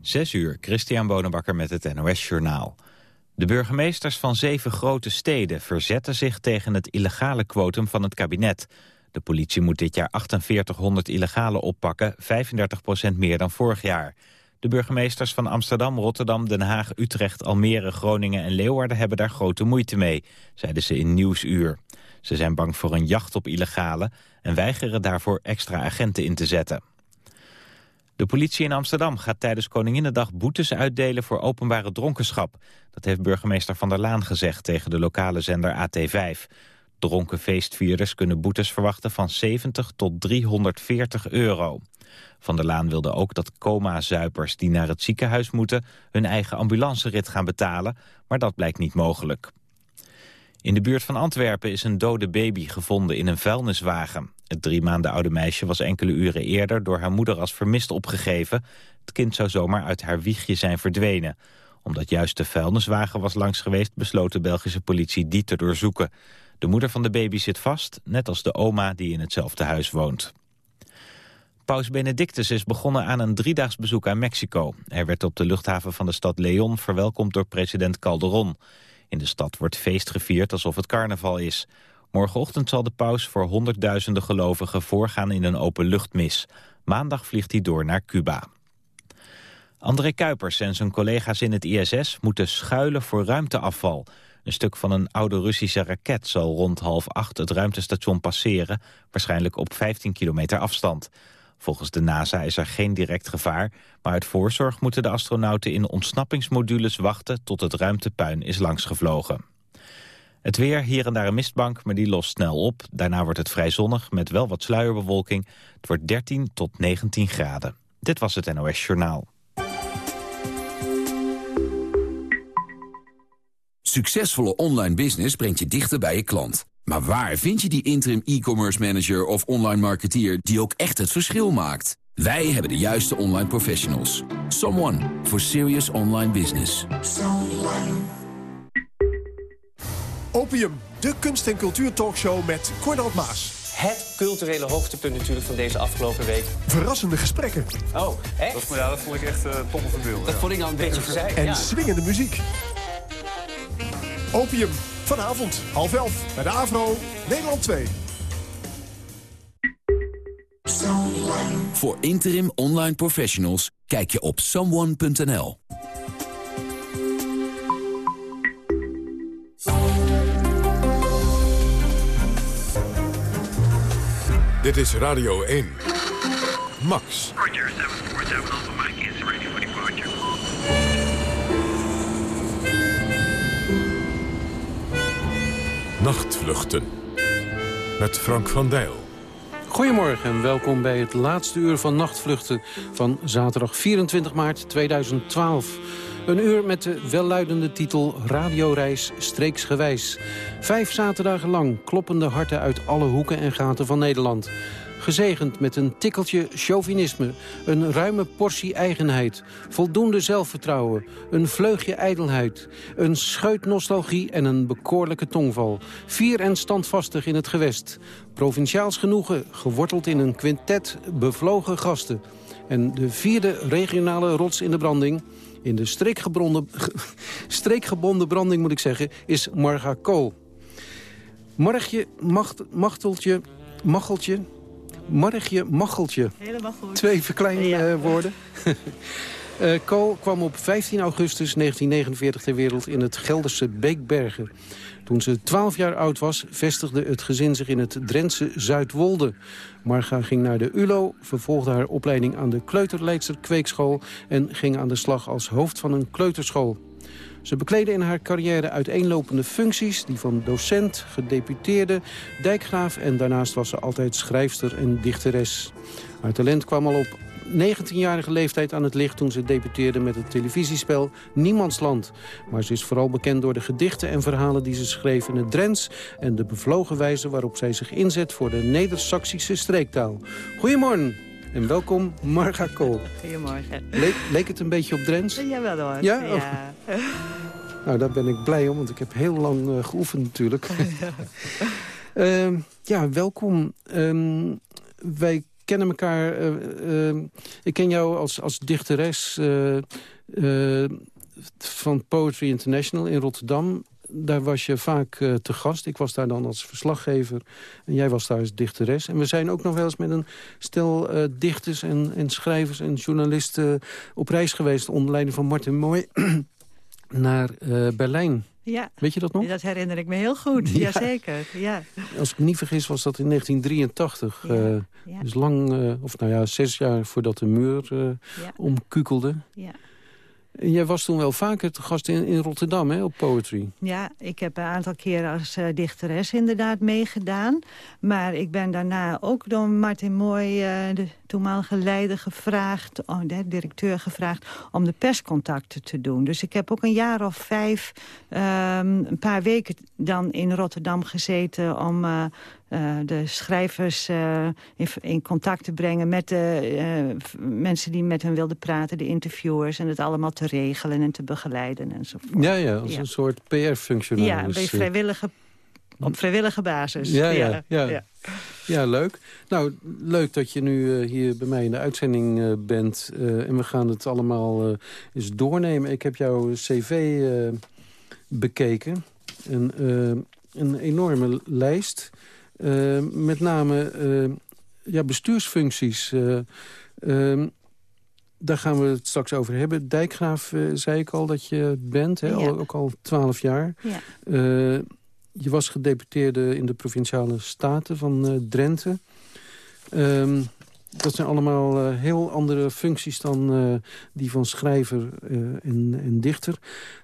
Zes uur, Christian Bonenbakker met het NOS Journaal. De burgemeesters van zeven grote steden verzetten zich tegen het illegale quotum van het kabinet. De politie moet dit jaar 4800 illegale oppakken, 35% meer dan vorig jaar. De burgemeesters van Amsterdam, Rotterdam, Den Haag, Utrecht, Almere, Groningen en Leeuwarden hebben daar grote moeite mee, zeiden ze in Nieuwsuur. Ze zijn bang voor een jacht op illegale en weigeren daarvoor extra agenten in te zetten. De politie in Amsterdam gaat tijdens Koninginnedag boetes uitdelen voor openbare dronkenschap. Dat heeft burgemeester Van der Laan gezegd tegen de lokale zender AT5. Dronken feestvierders kunnen boetes verwachten van 70 tot 340 euro. Van der Laan wilde ook dat coma-zuipers die naar het ziekenhuis moeten... hun eigen ambulancerit gaan betalen, maar dat blijkt niet mogelijk. In de buurt van Antwerpen is een dode baby gevonden in een vuilniswagen. Het drie maanden oude meisje was enkele uren eerder door haar moeder als vermist opgegeven. Het kind zou zomaar uit haar wiegje zijn verdwenen. Omdat juist de vuilniswagen was langs geweest besloot de Belgische politie die te doorzoeken. De moeder van de baby zit vast, net als de oma die in hetzelfde huis woont. Paus Benedictus is begonnen aan een driedaags bezoek aan Mexico. Hij werd op de luchthaven van de stad Leon verwelkomd door president Calderon. In de stad wordt feest gevierd alsof het carnaval is. Morgenochtend zal de paus voor honderdduizenden gelovigen voorgaan in een openluchtmis. Maandag vliegt hij door naar Cuba. André Kuipers en zijn collega's in het ISS moeten schuilen voor ruimteafval. Een stuk van een oude Russische raket zal rond half acht het ruimtestation passeren, waarschijnlijk op 15 kilometer afstand. Volgens de NASA is er geen direct gevaar, maar uit voorzorg moeten de astronauten in ontsnappingsmodules wachten tot het ruimtepuin is langsgevlogen. Het weer, hier en daar een mistbank, maar die lost snel op. Daarna wordt het vrij zonnig met wel wat sluierbewolking. Het wordt 13 tot 19 graden. Dit was het NOS Journaal. Succesvolle online business brengt je dichter bij je klant. Maar waar vind je die interim e-commerce manager of online marketeer die ook echt het verschil maakt? Wij hebben de juiste online professionals. Someone for serious online business. Opium, de kunst- en cultuurtalkshow met Cornald Maas. Het culturele hoogtepunt natuurlijk van deze afgelopen week. Verrassende gesprekken. Oh, echt? Dat, ja, dat vond ik echt uh, top van beeld. Dat vond ik al een beetje verzeild. En ja. swingende muziek. Opium, vanavond, half elf, bij de AVRO, Nederland 2. Voor interim online professionals kijk je op someone.nl. Dit is Radio 1. Max. Roger, 747 Nachtvluchten. Met Frank van Dijl. Goedemorgen en welkom bij het laatste uur van Nachtvluchten van zaterdag 24 maart 2012. Een uur met de welluidende titel Radioreis streeksgewijs. Vijf zaterdagen lang kloppende harten uit alle hoeken en gaten van Nederland. Gezegend met een tikkeltje chauvinisme, een ruime portie eigenheid... voldoende zelfvertrouwen, een vleugje ijdelheid... een scheut nostalgie en een bekoorlijke tongval. Vier en standvastig in het gewest. Provinciaals genoegen, geworteld in een quintet bevlogen gasten. En de vierde regionale rots in de branding... In de streekgebonden, branding, moet ik zeggen, is Marga Kool. Margje, macht, machteltje, macheltje, Margje, macheltje. Helemaal goed. Twee verkleinwoorden. Ja. uh, Kool kwam op 15 augustus 1949 ter wereld in het Gelderse Beekbergen. Toen ze 12 jaar oud was, vestigde het gezin zich in het Drentse Zuidwolde. Marga ging naar de ULO, vervolgde haar opleiding aan de Kleuterleidster Kweekschool... en ging aan de slag als hoofd van een kleuterschool. Ze bekleedde in haar carrière uiteenlopende functies... die van docent, gedeputeerde, dijkgraaf... en daarnaast was ze altijd schrijfster en dichteres. Haar talent kwam al op 19-jarige leeftijd aan het licht toen ze debuteerde met het televisiespel Niemandsland. Maar ze is vooral bekend door de gedichten en verhalen die ze schreef in het Drents... en de bevlogen wijze waarop zij zich inzet voor de Neder-Saxische streektaal. Goedemorgen en welkom Marga Kool. Goedemorgen. Le leek het een beetje op Drents? Jawel hoor. Ja? ja. Nou, daar ben ik blij om, want ik heb heel lang uh, geoefend natuurlijk. uh, ja, welkom. Um, wij kennen elkaar... eh, eh, ik ken jou als, als dichteres eh, eh, van Poetry International in Rotterdam. Daar was je vaak eh, te gast. Ik was daar dan als verslaggever. En jij was daar als dichteres. En we zijn ook nog wel eens met een stel eh, dichters en, en schrijvers en journalisten... op reis geweest onder leiding van Martin Mooi naar eh, Berlijn. Ja, Weet je dat nog? dat herinner ik me heel goed. Ja. Jazeker, ja. Als ik me niet vergis was dat in 1983. Ja, eh, ja. Dus lang, eh, of nou ja, zes jaar voordat de muur eh, Ja. omkukelde. Ja. Jij was toen wel vaker te gast in, in Rotterdam, hè, op Poetry. Ja, ik heb een aantal keren als eh, dichteres inderdaad meegedaan. Maar ik ben daarna ook door Martin Mooi, eh, toenmalige leider, gevraagd... Oh, de directeur gevraagd om de perscontacten te doen. Dus ik heb ook een jaar of vijf, ehm, een paar weken dan in Rotterdam gezeten... om eh, eh, de schrijvers eh, in, in contact te brengen met de mensen die met hen wilden praten... de interviewers en het allemaal te regelen en te begeleiden enzovoort. Ja, ja, als Ja. een soort PR-functionaris. Ja, een beetje vrijwillige, op vrijwillige basis. Ja, ja, ja. Ja, leuk. Nou, leuk dat je nu eh, hier bij mij in de uitzending eh, bent. eh, en we gaan het allemaal eh, eens doornemen. Ik heb jouw cv eh, bekeken. Een, eh, een enorme lijst. Eh, met name eh, ja, bestuursfuncties. eh, ehm, daar gaan we het straks over hebben. Dijkgraaf, eh, zei ik al dat je bent, hè? Ja. Al, ook al twaalf jaar. Ja. Eh, je was gedeputeerde in de Provinciale Staten van eh, Drenthe. Ehm, dat zijn allemaal eh, heel andere functies dan eh, die van schrijver en, en dichter.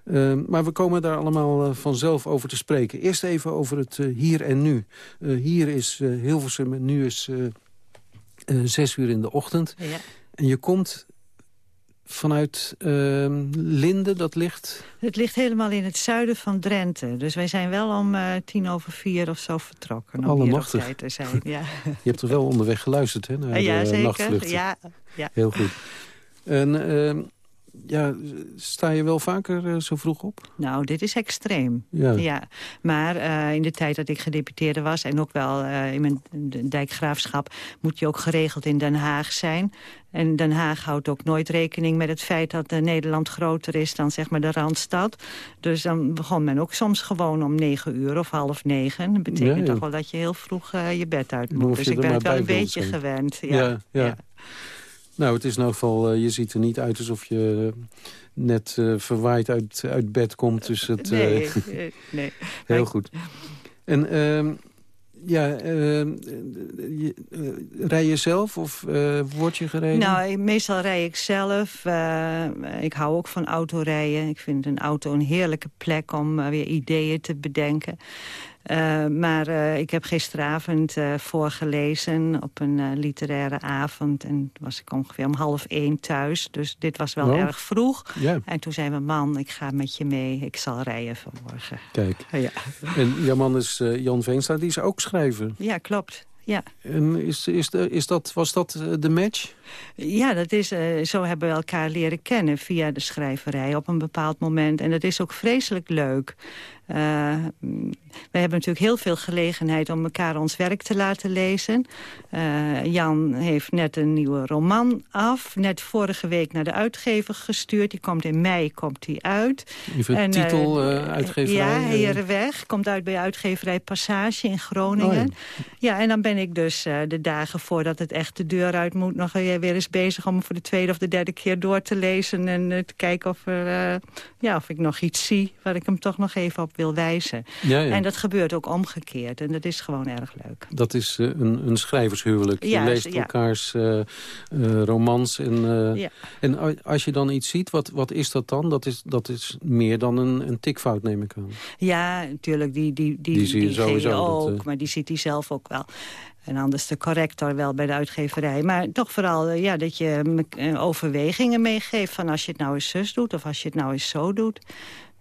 Ehm, maar we komen daar allemaal vanzelf over te spreken. Eerst even over het hier en nu. Hier is Hilversum en nu is zes uur in de ochtend. Ja. En je komt vanuit ehm Linden, dat ligt... Het ligt helemaal in het zuiden van Drenthe. Dus wij zijn wel om eh, tien over vier of zo vertrokken. Om hier op Allemachtig. tijd te zijn. Ja, Je hebt er wel onderweg geluisterd, hè, naar ja de zeker. Ja, ja. Heel goed. En ehm, ja, sta je wel vaker eh, zo vroeg op? Nou, dit is extreem. Ja. Ja. Maar eh, in de tijd dat ik gedeputeerde was... en ook wel eh, in mijn dijkgraafschap... moet je ook geregeld in Den Haag zijn. En Den Haag houdt ook nooit rekening met het feit... dat Nederland groter is dan zeg maar de Randstad. Dus dan begon men ook soms gewoon om negen uur of half negen. Dat betekent Ja, ja. toch wel dat je heel vroeg je bed uit moet. Dus ik ben het wel een beetje zijn. gewend. Ja, ja. Nou, het is in elk geval, eh, je ziet er niet uit alsof je eh, net eh, verwaaid uit, uit bed komt. Dus het, Nee, nee. heel Maar- goed. En ehm, ja, ehm, je, eh, rij je zelf of word je gereden? Nou, meestal rij ik zelf. Ik hou ook van autorijden. Ik vind een auto een heerlijke plek om weer ideeën te bedenken. Eh, maar eh, ik heb gisteravond eh, voorgelezen op een literaire avond. En toen was ik ongeveer om half één thuis. Dus dit was wel Oh. erg vroeg. Ja, En toen zei mijn man, ik ga met je mee. Ik zal rijden vanmorgen. kijk. Ja, En jouw man is Jan Veenstra, die is ook schrijver. ja klopt. Ja. En is, is, is dat, was dat de match? Ja, dat is, zo hebben we elkaar leren kennen via de schrijverij op een bepaald moment. En dat is ook vreselijk leuk. Mm, we hebben natuurlijk heel veel gelegenheid om elkaar ons werk te laten lezen. Eh, Jan heeft net een nieuwe roman af. Net vorige week naar de uitgever gestuurd. Die komt in mei komt die uit. Even En, titel, eh, eh, uitgeverij? Ja, Herenweg. Komt uit bij uitgeverij Passage in Groningen. Oh ja. en dan ben ik dus de dagen voordat het echt de deur uit moet... nog weer eens bezig om voor de tweede of de derde keer door te lezen... en te kijken of, er, ja, of ik nog iets zie waar ik hem toch nog even op wil wijzen. Ja, ja. En dat gebeurt ook omgekeerd. En dat is gewoon erg leuk. Dat is eh, een, een schrijvershuwelijk. Je leest elkaars eh, eh, romans. En, en als je dan iets ziet, wat, wat is dat dan? Dat is, dat is meer dan een, een tikfout, neem ik aan. Ja, natuurlijk, die, die, die, Die zie je sowieso, ook, maar die ziet hij zelf ook wel. En anders de corrector wel bij de uitgeverij. Maar toch vooral ja, dat je overwegingen meegeeft... van als je het nou eens zus doet of als je het nou eens zo doet.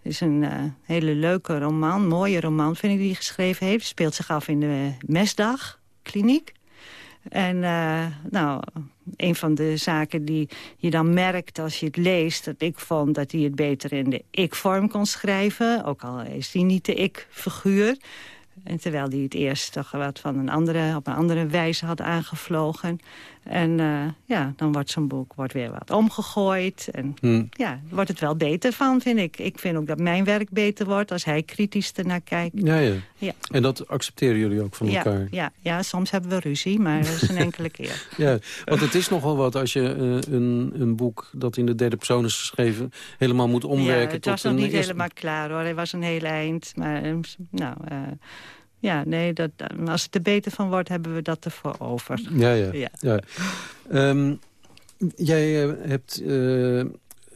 Is een eh, hele leuke roman, mooie roman vind ik die hij geschreven heeft. Speelt zich af in de Mesdag-kliniek. En eh, nou, een van de zaken die je dan merkt als je het leest... dat ik vond dat hij het beter in de ik-vorm kon schrijven. Ook al is hij niet de ik-figuur. En terwijl hij het eerst toch wat van een andere, op een andere wijze had aangevlogen. En uh, ja, dan wordt zo'n boek wordt weer wat omgegooid. En Hmm. ja, wordt het wel beter van, vind ik. Ik vind ook dat mijn werk beter wordt als hij kritisch ernaar kijkt. Ja, ja. Ja. En dat accepteren jullie ook van Ja, elkaar? ja, ja, soms hebben we ruzie, maar dat is een enkele keer. Ja, want het is nogal wat als je eh, een, een boek dat in de derde persoon is geschreven... helemaal moet omwerken ja, het tot was nog niet eerste- helemaal klaar hoor. Hij was een heel eind. Maar eh, nou, eh, ja, nee, dat, als het er beter van wordt, hebben we dat ervoor over. Ja, ja. Ja. ja. Ehm, jij eh, hebt eh,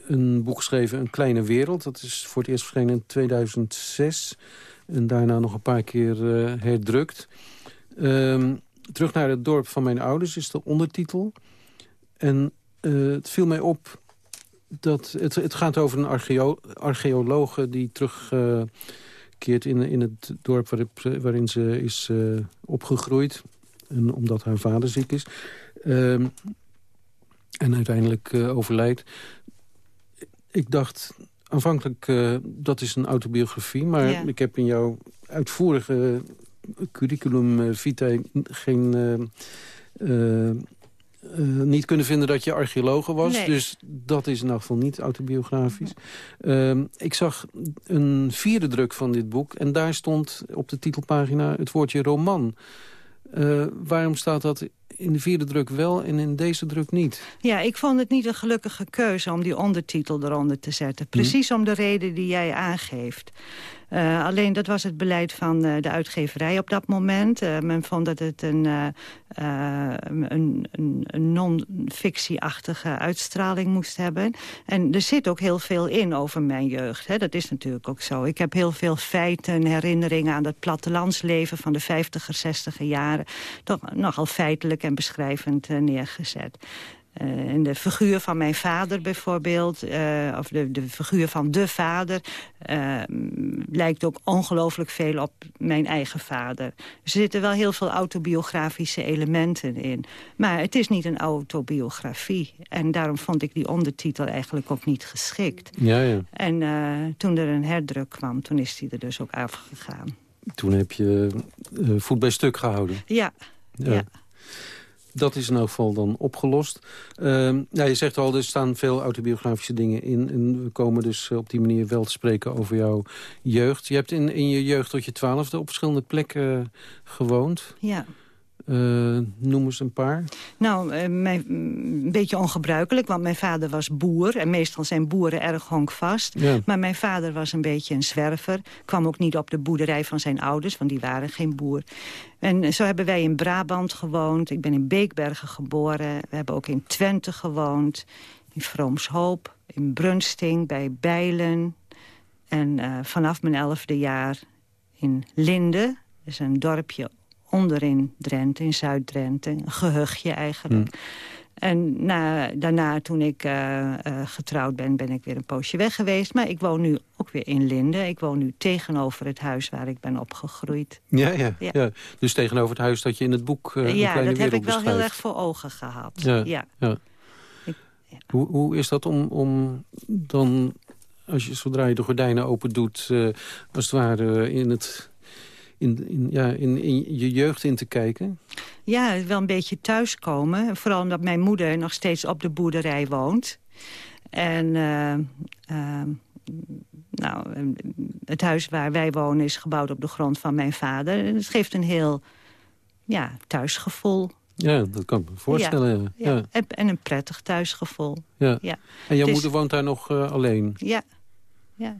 een boek geschreven, Een Kleine Wereld. Dat is voor het eerst verschenen in 2006. En daarna nog een paar keer eh, herdrukt. Ehm, Terug naar het dorp van mijn ouders is de ondertitel. En het viel mij op dat het, het gaat over een archeo archeologe die terugkeert in, in het dorp waarop- waarin ze is eh, opgegroeid. En omdat haar vader ziek is. Ehm, en uiteindelijk eh, overlijdt. Ik dacht aanvankelijk, eh, dat is een autobiografie. Maar Ja. ik heb in jouw uitvoerige curriculum vitae geen... eh, niet kunnen vinden dat je archeologe was. Nee. Dus dat is in elk geval niet autobiografisch. Ehm, ik zag een vierde druk van dit boek. En daar stond op de titelpagina het woordje roman. Eh, waarom staat dat in de vierde druk wel en in deze druk niet? Ja, ik vond het niet een gelukkige keuze om die ondertitel eronder te zetten. Precies om de reden die jij aangeeft. Eh, alleen dat was het beleid van eh, de uitgeverij op dat moment. Eh, men vond dat het een, een, een, non-fictieachtige uitstraling moest hebben. En er zit ook heel veel in over mijn jeugd. Hè. Dat is natuurlijk ook zo. Ik heb heel veel feiten, herinneringen aan het plattelandsleven van de 50er, 60er jaren. Toch nogal feitelijk en beschrijvend neergezet. Eh, en de figuur van mijn vader bijvoorbeeld, eh, of de, de figuur van de vader... eh, lijkt ook ongelooflijk veel op mijn eigen vader. Er zitten wel heel veel autobiografische elementen in. Maar het is niet een autobiografie. En daarom vond ik die ondertitel eigenlijk ook niet geschikt. Ja, ja. En eh, toen er een herdruk kwam, toen is die er dus ook afgegaan. Toen heb je eh, voet bij stuk gehouden. Ja, Ja. ja. Dat is in elk geval dan opgelost. Ehm, ja, je zegt al, er staan veel autobiografische dingen in. En we komen dus eh, op die manier wel te spreken over jouw jeugd. Je hebt in, in je jeugd tot je twaalfde op verschillende plekken eh, gewoond. ja. Eh, noem eens een paar. Nou, eh, mijn, mm, een beetje ongebruikelijk, want mijn vader was boer. En meestal zijn boeren erg honkvast. Ja. Maar mijn vader was een beetje een zwerver. Kwam ook niet op de boerderij van zijn ouders, want die waren geen boer. En zo hebben wij in Brabant gewoond. Ik ben in Beekbergen geboren. We hebben ook in Twente gewoond. In Vroomshoop, in Brunsting, bij Bijlen. En eh, vanaf mijn elfde jaar in Linde. Is een dorpje onderin Drenthe, in Zuid-Drenthe. Een gehuchtje eigenlijk. En na, daarna, toen ik eh, eh, getrouwd ben, ben ik weer een poosje weg geweest. Maar ik woon nu ook weer in Linde. Ik woon nu tegenover het huis waar ik ben opgegroeid. Ja, ja, ja. Ja. Dus tegenover het huis dat je in het boek een ja, dat heb ik wel heel erg voor ogen gehad. Ja, ja. ja. Ik- ja. Hoe, hoe is dat om, om dan, als je, zodra je de gordijnen open doet... als het ware in, het, in, in, ja, in, in je jeugd in te kijken? Ja, wel een beetje thuiskomen. Vooral omdat mijn moeder nog steeds op de boerderij woont. En eh, eh, nou, het huis waar wij wonen is gebouwd op de grond van mijn vader. En het geeft een heel ja, thuisgevoel. Ja, dat kan ik me voorstellen. Ja. Ja. Ja. En, en een prettig thuisgevoel. Ja. Ja. En jouw is- moeder woont daar nog eh, alleen? Ja, ja.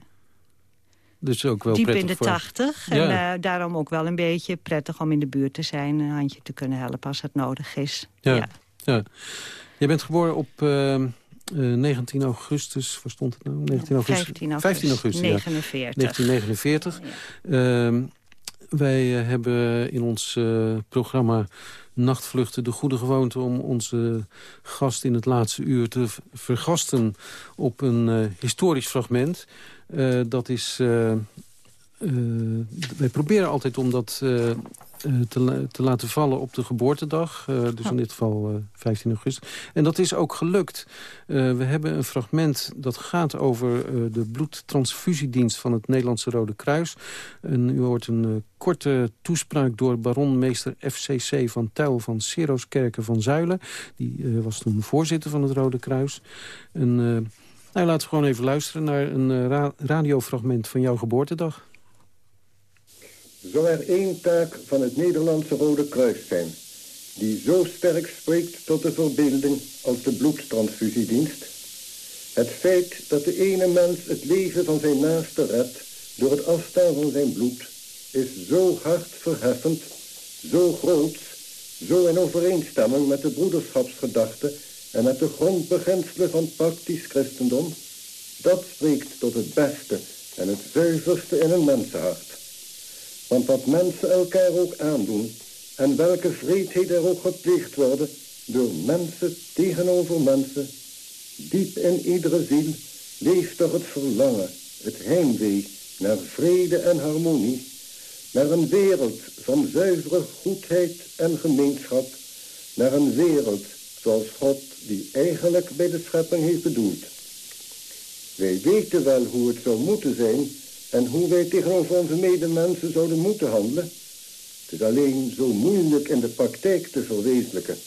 Dus ook wel diep in de voor... tachtig. En Ja. eh, daarom ook wel een beetje prettig om in de buurt te zijn. Een handje te kunnen helpen als het nodig is. Ja. ja. Ja. Je bent geboren op eh, eh, 19 augustus, waar stond het nou? 19 augustus. 15 augustus, 15 augustus, ja. 49. 1949. Ehm, wij eh, hebben in ons eh, programma Nachtvluchten de goede gewoonte... om onze gast in het laatste uur te vergasten op een eh, historisch fragment. Eh, dat is... eh, eh, wij proberen altijd om dat te, te, laten vallen op de geboortedag. Dus in dit geval uh, 15 augustus. En dat is ook gelukt. we hebben een fragment dat gaat over de bloedtransfusiedienst... van het Nederlandse Rode Kruis. En u hoort een korte toespraak door baronmeester FCC van Tuil... van Seroskerken van Zuilen. Die was toen voorzitter van het Rode Kruis. En, nou, laten we gewoon even luisteren naar een ra radiofragment van jouw geboortedag. Zou er één taak van het Nederlandse Rode Kruis zijn... die zo sterk spreekt tot de verbeelding als de bloedtransfusiedienst... het feit dat de ene mens het leven van zijn naaste redt... door het afstaan van zijn bloed... is zo hard verheffend, zo groot... zo in overeenstemming met de broederschapsgedachte... en met de grondbeginselen van praktisch christendom... dat spreekt tot het beste en het zuiverste in een mensenhart. Want wat mensen elkaar ook aandoen... en welke vreedheid er ook gepleegd worden... door mensen tegenover mensen... diep in iedere ziel leeft toch het verlangen... het heimwee naar vrede en harmonie... naar een wereld van zuivere goedheid en gemeenschap... naar een wereld zoals God die eigenlijk bij de schepping heeft bedoeld. Wij weten wel hoe het zou moeten zijn en hoe wij tegenover onze medemensen zouden moeten handelen. Het is alleen zo moeilijk in de praktijk te verwezenlijken.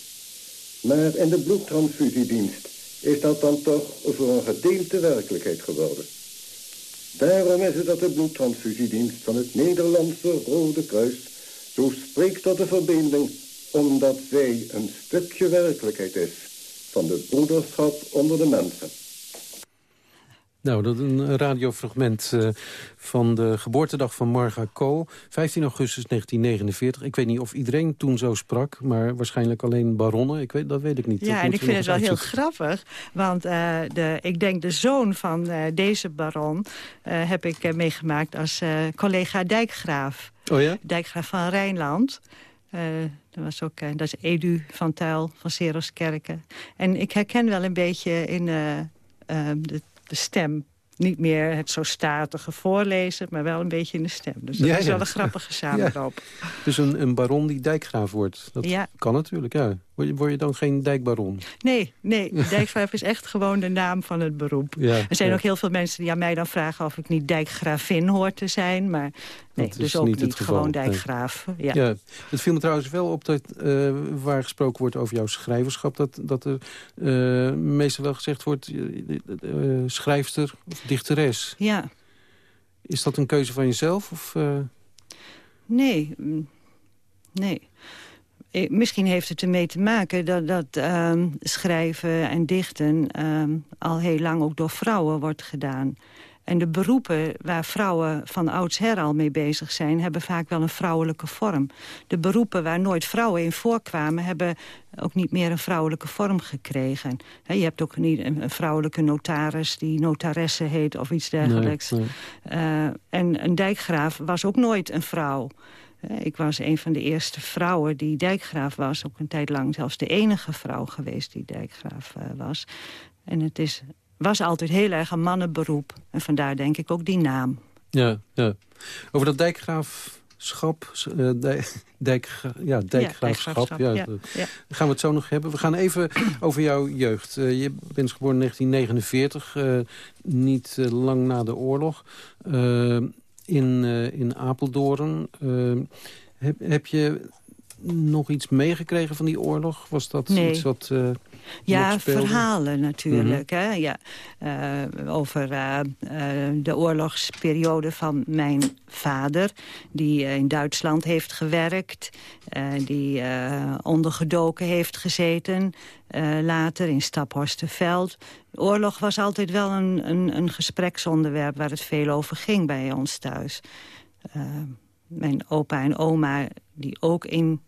Maar in de bloedtransfusiedienst is dat dan toch voor een gedeelte werkelijkheid geworden. Daarom is het dat de bloedtransfusiedienst van het Nederlandse Rode Kruis zo spreekt tot de verbeelding, omdat zij een stukje werkelijkheid is van de broederschap onder de mensen. Nou, dat is een radiofragment uh, van de geboortedag van Marga Kool. 15 augustus 1949. Ik weet niet of iedereen toen zo sprak, maar waarschijnlijk alleen baronnen. Ik weet, dat weet ik niet. Ja, en ik vind het wel heel grappig. Want uh, de, ik denk de zoon van uh, deze baron heb ik meegemaakt als collega Dijkgraaf. Oh ja? Dijkgraaf van Rijnland. Dat, was ook, dat is Edu van Tuil van Seroskerken. En ik herken wel een beetje in de de stem. Niet meer het zo statige voorlezen, maar wel een beetje in de stem. Dus dat is wel een grappige samenloop. Dus een, een baron die dijkgraaf wordt. Dat kan natuurlijk, ja. Word je, word je dan geen dijkbaron? Nee, nee. Dijkgraaf is echt gewoon de naam van het beroep. er zijn ook heel veel mensen die aan mij dan vragen... of ik niet dijkgravin hoor te zijn. Maar nee, dus ook niet, gewoon dijkgraaf. Ja. ja. Het viel me trouwens wel op dat uh, waar gesproken wordt over jouw schrijverschap... dat, dat er uh, meestal wel gezegd wordt uh, schrijfster of dichteres. Ja. Is dat een keuze van jezelf? Of, Nee, mm, nee. Eh, misschien heeft het ermee te maken dat, dat ehm, schrijven en dichten... Ehm, al heel lang ook door vrouwen wordt gedaan. En de beroepen waar vrouwen van oudsher al mee bezig zijn... hebben vaak wel een vrouwelijke vorm. De beroepen waar nooit vrouwen in voorkwamen... hebben ook niet meer een vrouwelijke vorm gekregen. je hebt ook niet een, vrouwelijke notaris die notaresse heet of iets dergelijks. Eh, en een dijkgraaf was ook nooit een vrouw. Eh, ik was een van de eerste vrouwen die dijkgraaf was. Ook een tijd lang zelfs de enige vrouw geweest die dijkgraaf uh, was. En het is, was altijd heel erg een mannenberoep. En vandaar denk ik ook die naam. Ja, ja. Over dat dijkgraafschap, uh, dijk, ja, dijkgraafschap, ja, ja, ja, gaan we het zo nog hebben. We gaan even over jouw jeugd. Uh, je bent geboren in 1949, uh, niet lang na de oorlog in, uh, in Apeldoorn. Uh, heb, heb je nog iets meegekregen van die oorlog? Was dat nee. iets wat... Ja, verhalen natuurlijk. Mm -hmm. hè? Ja, uh, over uh, de oorlogsperiode van mijn vader... die in Duitsland heeft gewerkt, die ondergedoken heeft gezeten... later in Staphorsterveld. Oorlog was altijd wel een, een, een gespreksonderwerp... waar het veel over ging bij ons thuis. mijn opa en oma, die ook in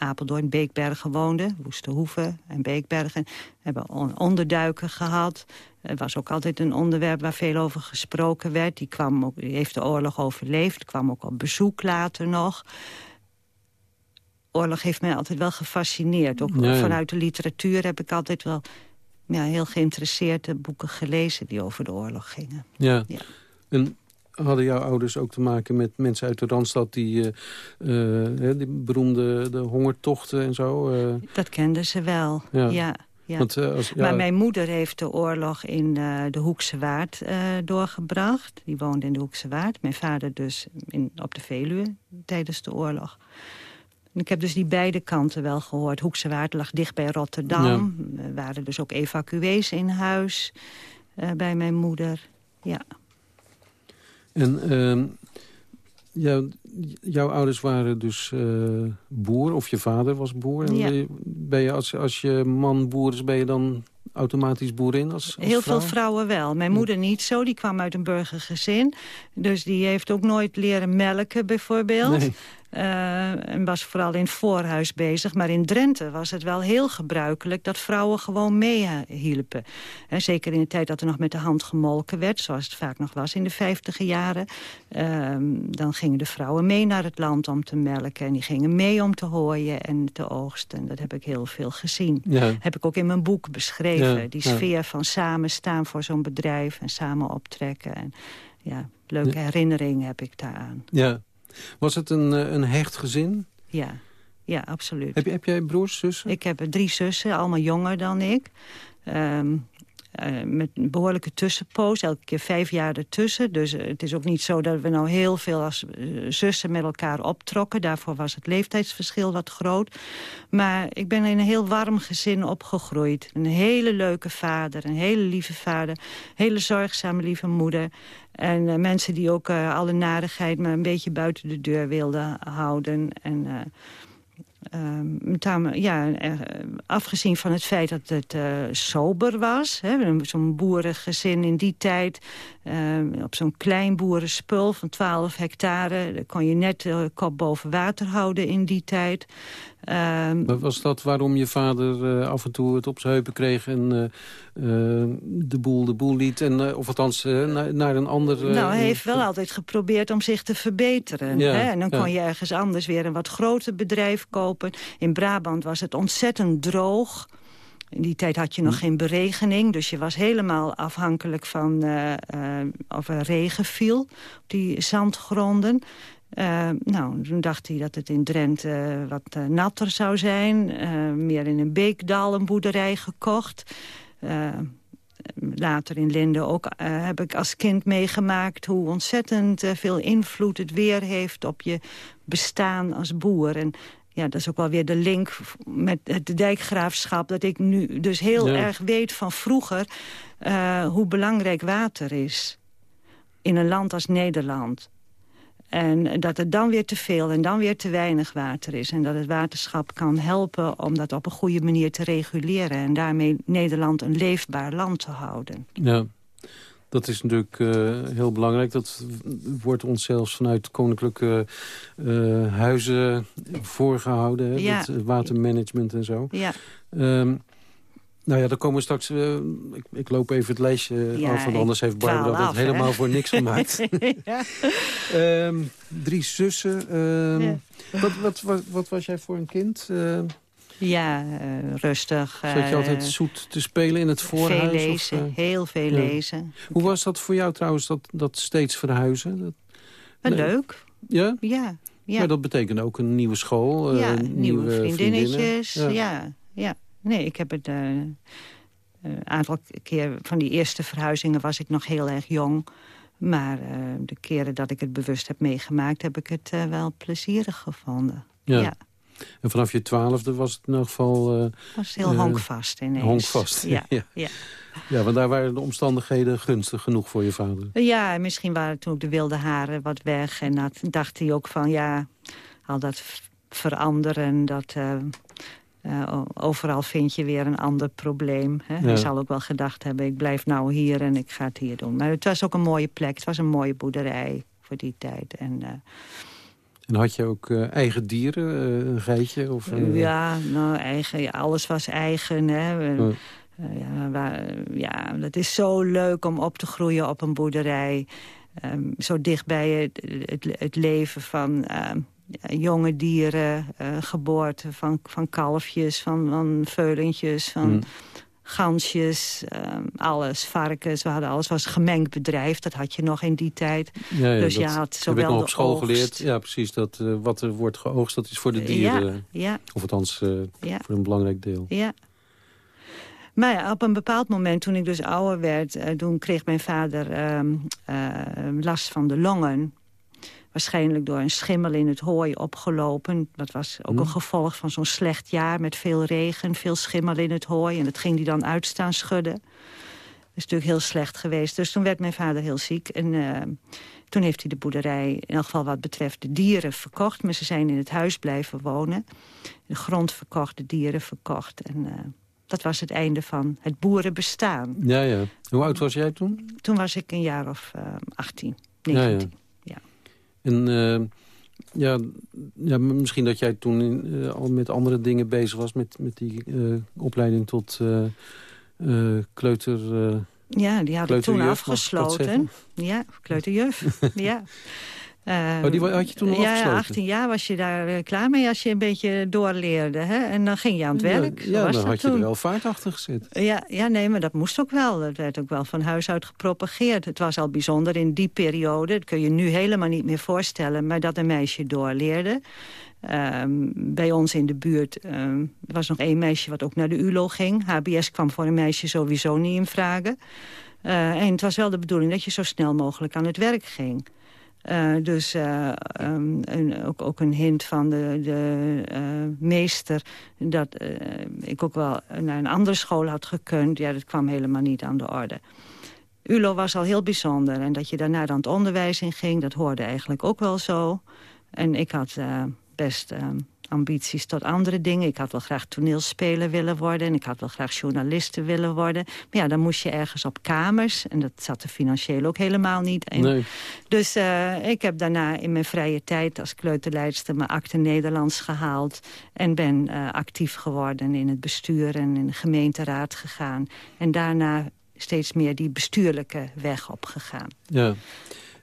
Apeldoorn, Beekbergen woonden. Woesterhoeven en Beekbergen. Hebben onderduiken gehad. Het was ook altijd een onderwerp waar veel over gesproken werd. Die, kwam ook, die heeft de oorlog overleefd. kwam ook op bezoek later nog. Oorlog heeft mij altijd wel gefascineerd. Ook vanuit de literatuur heb ik altijd wel ja, heel geïnteresseerd de boeken gelezen... die over de oorlog gingen. Ja. ja. En hadden jouw ouders ook te maken met mensen uit de Randstad... die, uh, uh, die beroemde de hongertochten en zo? Uh. Dat kenden ze wel, ja. ja. Ja. Want, als, ja. Maar mijn moeder heeft de oorlog in de Hoekse Waard doorgebracht. Die woonde in de Hoekse Waard. Mijn vader dus in, op de Veluwe tijdens de oorlog. En ik heb dus die beide kanten wel gehoord. Hoekse Waard lag dicht bij Rotterdam. Ja. Er waren dus ook evacuees in huis bij mijn moeder. Ja. En uh, jou, jouw ouders waren dus uh, boer, of je vader was boer. En ja. ben je, als, als je man boer is, ben je dan automatisch boerin als, als Heel veel vrouwen wel. Mijn moeder niet zo, die kwam uit een burgergezin. Dus die heeft ook nooit leren melken bijvoorbeeld. Nee. Uh, en was vooral in het voorhuis bezig. Maar in Drenthe was het wel heel gebruikelijk dat vrouwen gewoon meehielpen. Uh, zeker in de tijd dat er nog met de hand gemolken werd, zoals het vaak nog was in de vijftige jaren. Uh, dan gingen de vrouwen mee naar het land om te melken. En die gingen mee om te hooien en te oogsten. En dat heb ik heel veel gezien. Ja. Heb ik ook in mijn boek beschreven. Ja. Die sfeer van samen staan voor zo'n bedrijf en samen optrekken. En, ja, leuke herinneringen heb ik daaraan. Ja. Was het een, eh, een hecht gezin? Ja, ja absoluut. Heb, heb jij broers, zussen? Ik heb drie zussen, allemaal jonger dan ik. Um, uh, met een behoorlijke tussenpoos, elke keer vijf jaar ertussen. Dus uh, het is ook niet zo dat we nou heel veel als uh, zussen met elkaar optrokken. Daarvoor was het leeftijdsverschil wat groot. Maar ik ben in een heel warm gezin opgegroeid. Een hele leuke vader, een hele lieve vader. hele zorgzame lieve moeder. En mensen die ook alle narigheid maar een beetje buiten de deur wilden houden. En ja, uh, afgezien van het feit dat het uh, sober was. Zo'n boerengezin in die tijd. Ehm, op zo'n klein boerenspul van 12 hectare. Daar kon je net de kop boven water houden in die tijd. Um, was dat waarom je vader af en toe het op zijn heupen kreeg... en de boel de boel liet? En, of althans naar, naar, een ander... nou, hij heeft wel altijd geprobeerd om zich te verbeteren. Ja, hè? En dan kon je ergens anders weer een wat groter bedrijf kopen. In Brabant was het ontzettend droog. In die tijd had je nog hm. geen beregening, dus je was helemaal afhankelijk van uh, uh, of er regen viel op die zandgronden. Uh, nou, toen dacht hij dat het in Drenthe wat natter zou zijn. meer in een beekdal een boerderij gekocht. later in Linden ook heb ik als kind meegemaakt... hoe ontzettend veel invloed het weer heeft op je bestaan als boer. En ja, dat is ook wel weer de link met het dijkgraafschap... dat ik nu dus heel erg weet van vroeger uh, hoe belangrijk water is. In een land als Nederland. En dat er dan weer te veel en dan weer te weinig water is. En dat het waterschap kan helpen om dat op een goede manier te reguleren. En daarmee Nederland een leefbaar land te houden. Ja. Dat is natuurlijk uh, heel belangrijk. Dat wordt ons zelfs vanuit koninklijke uh, huizen voorgehouden. Hè, ja. Het watermanagement en zo. Ja. Um, nou ja, dan komen we straks... Uh, ik, ik, loop even het lijstje ja, af, want anders heeft Barbara dat helemaal voor niks gemaakt. ja. um, drie zussen. Um, ja. wat, wat, wat, wat, was jij voor een kind? Uh, ja, uh, rustig. Zat je altijd zoet te spelen in het voorhuis? Veel lezen, of, heel veel lezen. Hoe was dat voor jou trouwens, dat, dat steeds verhuizen? Dat, nee. Leuk. Ja? Ja. ja. Maar dat betekent ook een nieuwe school, ja, nieuwe, nieuwe vriendinnetjes. Ja. ja. ja, Nee, ik heb het... een uh, aantal keer van die eerste verhuizingen was ik nog heel erg jong. Maar uh, de keren dat ik het bewust heb meegemaakt... heb ik het uh, wel plezierig gevonden. Ja. ja. En vanaf je twaalfde was het in elk geval... Uh, was heel honkvast ineens. Honkvast, ja. ja. ja. Ja, want daar waren de omstandigheden gunstig genoeg voor je vader. Ja, misschien waren toen ook de wilde haren wat weg. En dat dacht hij ook van, ja, al dat veranderen, dat... Uh, uh, overal vind je weer een ander probleem. Hè? Ja. Hij zal ook wel gedacht hebben, ik blijf nou hier en ik ga het hier doen. Maar het was ook een mooie plek, het was een mooie boerderij voor die tijd. En, uh, en had je ook uh, eigen dieren, een geitje? Of, Ja, nou, eigen, ja, alles was eigen. Hè? Oh. ja, waar, ja, het is zo leuk om op te groeien op een boerderij. Um, zo dicht bij het, het, het leven van jonge dieren, geboorte van, van kalfjes, van, van veulentjes, van... Mm. Gansjes, ehm, alles, varkens. We hadden alles, was een gemengd bedrijf. Dat had je nog in die tijd. Ja, ja, dus je had heb ik zowel nog op school oogst- geleerd. Ja, precies. Dat, eh, wat er wordt geoogst, dat is voor de Ja, dieren. ja. Of althans, eh, Ja. voor een belangrijk deel. Ja. Maar ja, op een bepaald moment, toen ik dus ouder werd... eh, toen kreeg mijn vader ehm, eh, last van de longen. Waarschijnlijk door een schimmel in het hooi opgelopen. Dat was ook Hm. een gevolg van zo'n slecht jaar... met veel regen, veel schimmel in het hooi. En dat ging hij dan uitstaan schudden. Dat is natuurlijk heel slecht geweest. Dus toen werd mijn vader heel ziek. En eh, toen heeft hij de boerderij, in elk geval wat betreft de dieren, verkocht. Maar ze zijn in het huis blijven wonen. De grond verkocht, de dieren verkocht. En eh, dat was het einde van het boerenbestaan. Ja, ja. Hoe oud was jij toen? Toen was ik een jaar of eh 18, Ja, 19. ja. En eh, ja, ja, misschien dat jij toen eh, al met andere dingen bezig was... met, met die eh, opleiding tot kleuter... Ja, die toen mag ik dat afgesloten. Ja, kleuterjuf. ja. Eh, Oh, die had je toen al ja, afgesloten? 18 jaar was je daar eh, klaar mee als je een beetje doorleerde. Hè? En dan ging je aan het werk. Ja, was dan dat had je er wel vaart achter gezet. Ja, ja, nee, maar dat moest ook wel. Dat werd ook wel van huis uit gepropageerd. Het was al bijzonder in die periode. Dat kun je nu helemaal niet meer voorstellen. Maar dat een meisje doorleerde. Ehm, bij ons in de buurt ehm, was nog één meisje wat ook naar de ULO ging. HBS kwam voor een meisje sowieso niet in vragen. Eh, en het was wel de bedoeling dat je zo snel mogelijk aan het werk ging. Eh, dus eh, ehm, een, ook, ook een hint van de, de eh, meester... dat ik ook wel naar een andere school had gekund. Ja, dat kwam helemaal niet aan de orde. ULO was al heel bijzonder. En dat je daarna dan het onderwijs in ging, dat hoorde eigenlijk ook wel zo. En ik had best eh, ambities tot andere dingen. Ik had wel graag toneelspeler willen worden. En ik had wel graag journaliste willen worden. Maar ja, dan moest je ergens op kamers. En dat zat er financieel ook helemaal niet in. Nee. Dus eh, ik heb daarna in mijn vrije tijd als kleuterleidster... mijn akte Nederlands gehaald. En ben eh, actief geworden in het bestuur en in de gemeenteraad gegaan. En daarna steeds meer die bestuurlijke weg opgegaan. Ja.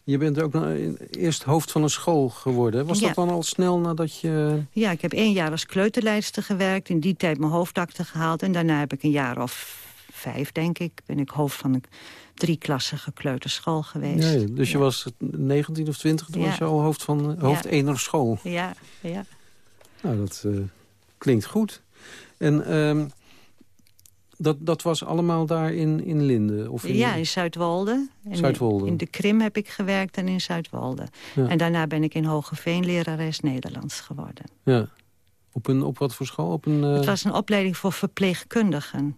Je bent ook eerst hoofd van een school geworden. Was Ja. dat dan al snel nadat je... Ja, ik heb één jaar als kleuterleidster gewerkt. In die tijd mijn hoofdakte gehaald. En daarna heb ik een jaar of vijf, denk ik... ben ik hoofd van een drieklassige kleuterschool geweest. Nee, dus je was 19 of 20, toen was je al hoofd van hoofd ener school. Ja, ja. Nou, dat eh, klinkt goed. En ehm, dat, dat was allemaal daar in, in Linden? Of in, Ja, in Zuidwolde. En Zuidwolde. In de Krim heb ik gewerkt en in Zuidwolde. Ja. En daarna ben ik in Hogeveen lerares Nederlands geworden. Ja. Op, een, op wat voor school? Op een, eh, Het was een opleiding voor verpleegkundigen.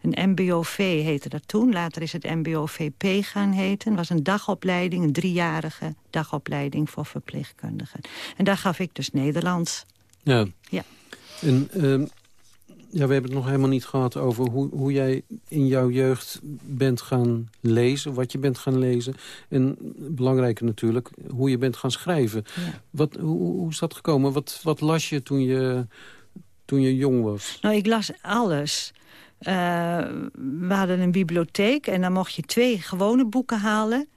Een MBOV heette dat toen. Later is het MBOVP gaan heten. Het was een dagopleiding, een driejarige dagopleiding voor verpleegkundigen. En daar gaf ik dus Nederlands. Ja. Ja. En ehm, ja, we hebben het nog helemaal niet gehad over hoe, hoe jij in jouw jeugd bent gaan lezen. Wat je bent gaan lezen. En belangrijker natuurlijk, hoe je bent gaan schrijven. Wat, hoe, hoe is dat gekomen? Wat, wat las je toen je, toen je jong was? Nou, ik las alles. Eh, we hadden een bibliotheek en dan mocht je twee gewone boeken halen.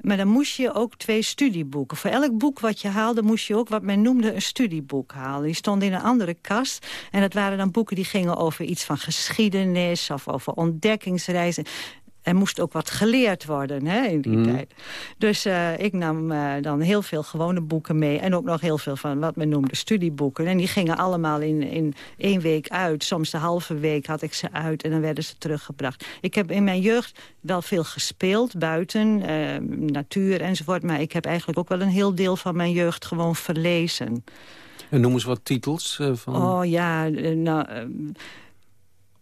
Maar dan moest je ook twee studieboeken. Voor elk boek wat je haalde moest je ook wat men noemde een studieboek halen. Die stond in een andere kast. En dat waren dan boeken die gingen over iets van geschiedenis... of over ontdekkingsreizen. Er moest ook wat geleerd worden hè, in die Mhm. tijd. Dus eh, ik nam eh, dan heel veel gewone boeken mee. En ook nog heel veel van wat men noemde studieboeken. En die gingen allemaal in, in één week uit. Soms de halve week had ik ze uit en dan werden ze teruggebracht. Ik heb in mijn jeugd wel veel gespeeld, buiten, eh, natuur enzovoort. Maar ik heb eigenlijk ook wel een heel deel van mijn jeugd gewoon verlezen. En noem eens wat titels. van... Oh ja, nou...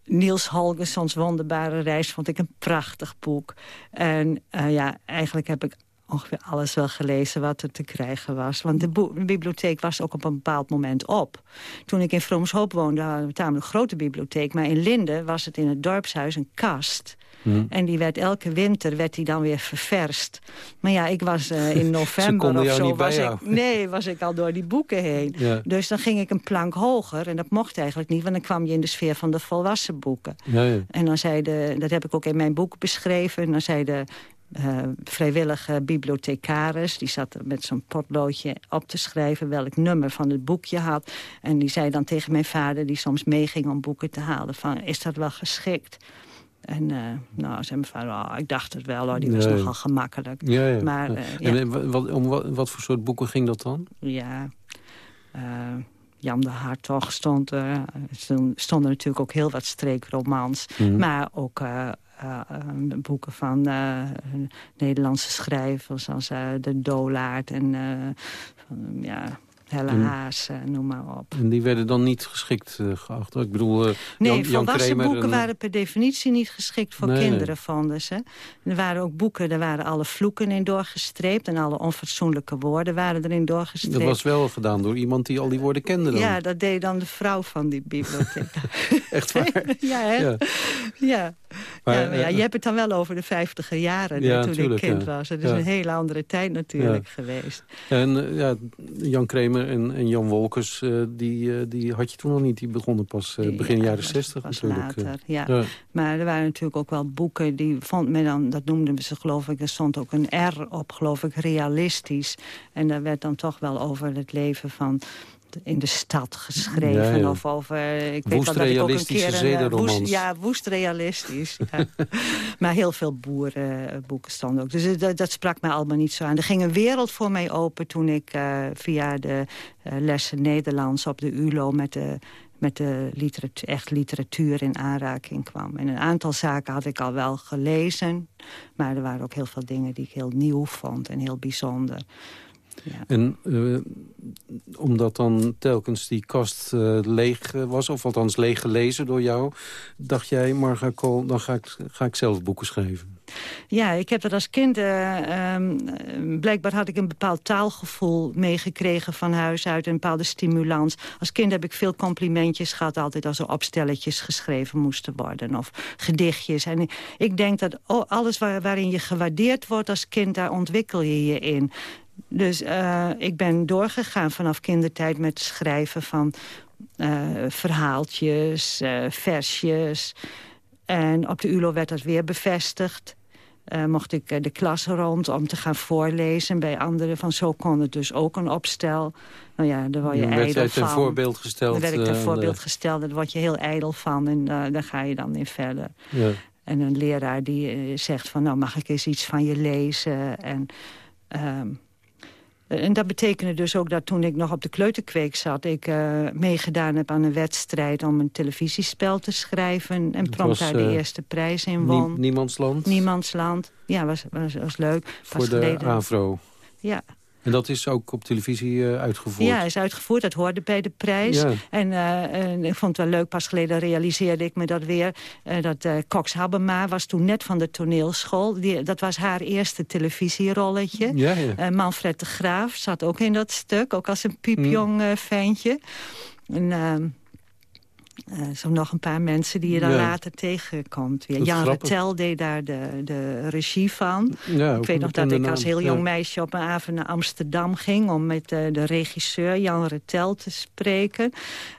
Niels Holgerssons Wonderbare Reis vond ik een prachtig boek. En eh, ja, eigenlijk heb ik ongeveer alles wel gelezen wat er te krijgen was. Want de bibliotheek was ook op een bepaald moment op. Toen ik in Vroomshoop woonde, hadden we een tamelijk grote bibliotheek. Maar in Linden was het in het dorpshuis een kast. Hm. En die werd elke winter werd die dan weer ververst. Maar ja, ik was eh, in november of zo... Was ik, nee, was ik al door die boeken heen. Ja. Dus dan ging ik een plank hoger. En dat mocht eigenlijk niet, want dan kwam je in de sfeer van de volwassen boeken. Ja, ja. En dan zei de, dat heb ik ook in mijn boek beschreven. En dan zei de uh, vrijwillige bibliothecaris. Die zat er met zo'n potloodje op te schrijven welk nummer van het boekje had. En die zei dan tegen mijn vader, die soms meeging om boeken te halen... van is dat wel geschikt? En uh, nou, zei mijn vader, oh, ik dacht het wel, hoor. die was nogal gemakkelijk. Ja, ja. Maar, ja. En wat, om wat, wat, voor soort boeken ging dat dan? Ja, Jan de Hartog stond er. Er stonden natuurlijk ook heel wat streekromans. Mm. Maar ook uh, uh, boeken van uh, Nederlandse schrijvers... zoals De Dolaard en van, ja, Helle en, Haas, noem maar op. En die werden dan niet geschikt uh, geacht? Ik bedoel, uh, nee, Jan, volwassen boeken en, waren per definitie niet geschikt voor Nee. kinderen, vonden ze. Er waren ook boeken, daar waren alle vloeken in doorgestreept... en alle onfatsoenlijke woorden waren erin doorgestreept. Dat was wel gedaan door iemand die al die woorden kende dan. Ja, dat deed dan de vrouw van die bibliotheek. Echt waar? ja, hè? Ja. Ja. Maar, ja, maar ja, eh, je hebt het dan wel over de vijftiger jaren Ja, toen tuurlijk, ik kind ja. was. Het is een hele andere tijd natuurlijk geweest. En eh, ja, Jan Kramer en, en Jan Wolkers, eh, die, die had je toen nog niet. Die begonnen pas begin Ja, jaren zestig natuurlijk. later, ja. Ja. Maar er waren natuurlijk ook wel boeken die vond men dan, dat noemden ze geloof ik, er stond ook een R op, geloof ik, realistisch. En daar werd dan toch wel over het leven van in de stad geschreven. Ja, ja. Of over, ik weet Woest wel dat ik ook een keer een eh, woest, ja, woest realistisch. ja. maar heel veel boerenboeken stonden ook. Dus het- dat, dat sprak mij allemaal niet zo aan. Er ging een wereld voor mij open toen ik eh, via de eh, lessen Nederlands op de ULO met de met de literatuur, echt literatuur in aanraking kwam. En een aantal zaken had ik al wel gelezen. Maar er waren ook heel veel dingen die ik heel nieuw vond en heel bijzonder. Ja. En eh, omdat dan telkens die kast eh, leeg eh, was, of althans leeg gelezen door jou... dacht jij, Marga Kool, dan ga ik, ga ik zelf boeken schrijven. Ja, ik heb dat als kind... eh, ehm, eh, blijkbaar had ik een bepaald taalgevoel meegekregen van huis uit. Een bepaalde stimulans. Als kind heb ik veel complimentjes gehad. Altijd als er opstelletjes geschreven moesten worden. Of gedichtjes. En ik- denk dat alles waar, waarin je gewaardeerd wordt als kind... daar ontwikkel je je in. Dus eh, ik ben doorgegaan vanaf kindertijd met schrijven van eh, verhaaltjes, eh, versjes. En op de ULO werd dat weer bevestigd. Mocht ik de klas rond om te gaan voorlezen bij anderen. Van zo kon het dus ook een opstel. Nou ja, daar word je werd ijdel van. voorbeeld gesteld. Dan werd ik aan voorbeeld de- gesteld. Daar word je heel ijdel van. En daar ga je dan in verder. Ja. En een leraar die zegt van... nou, mag ik eens iets van je lezen? En, ehm, en dat betekende dus ook dat toen ik nog op de kleuterkweek zat... ik eh, meegedaan heb aan een wedstrijd om een televisiespel te schrijven... en prompt daar de eh, eerste prijs in won. Niemandsland Niemandsland. Ja, was, was, was leuk. Pas voor de geleden. AVRO. Ja. En dat is ook op televisie eh, uitgevoerd. Ja, is uitgevoerd. Dat hoorde bij de prijs. Ja. En, eh, en ik vond het wel leuk. Pas geleden realiseerde ik me dat weer. eh, dat Cox Habema was toen net van de toneelschool. Die, dat was haar eerste televisierolletje. Ja, ja. Manfred de Graaf zat ook in dat stuk. Ook als een piepjong eh ventje. En... eh, zo nog een paar mensen die je dan Ja. later tegenkomt. Weer. Jan. Retel deed daar de, de regie van. Ja, ik weet nog dat ik als heel jong Ja. meisje op een avond naar Amsterdam ging... om met eh, de regisseur Jan Retel te spreken.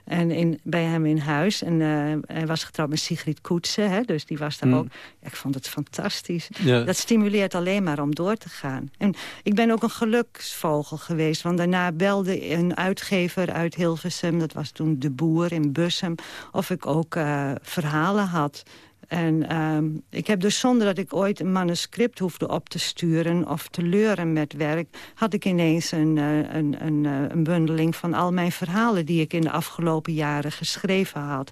En in, bij hem in huis. En eh, hij was getrouwd met Sigrid Koetsen, hè, dus die was daar Hmm. ook. Ik vond het fantastisch. Dat stimuleert alleen maar om door te gaan. En ik ben ook een geluksvogel geweest. Want daarna belde een uitgever uit Hilversum... dat was toen De Boer in Bussum... of ik ook eh, verhalen had... En ehm, ik heb dus zonder dat ik ooit een manuscript hoefde op te sturen... of te leuren met werk... had ik ineens een, eh, een, een, eh, een bundeling van al mijn verhalen... die ik in de afgelopen jaren geschreven had.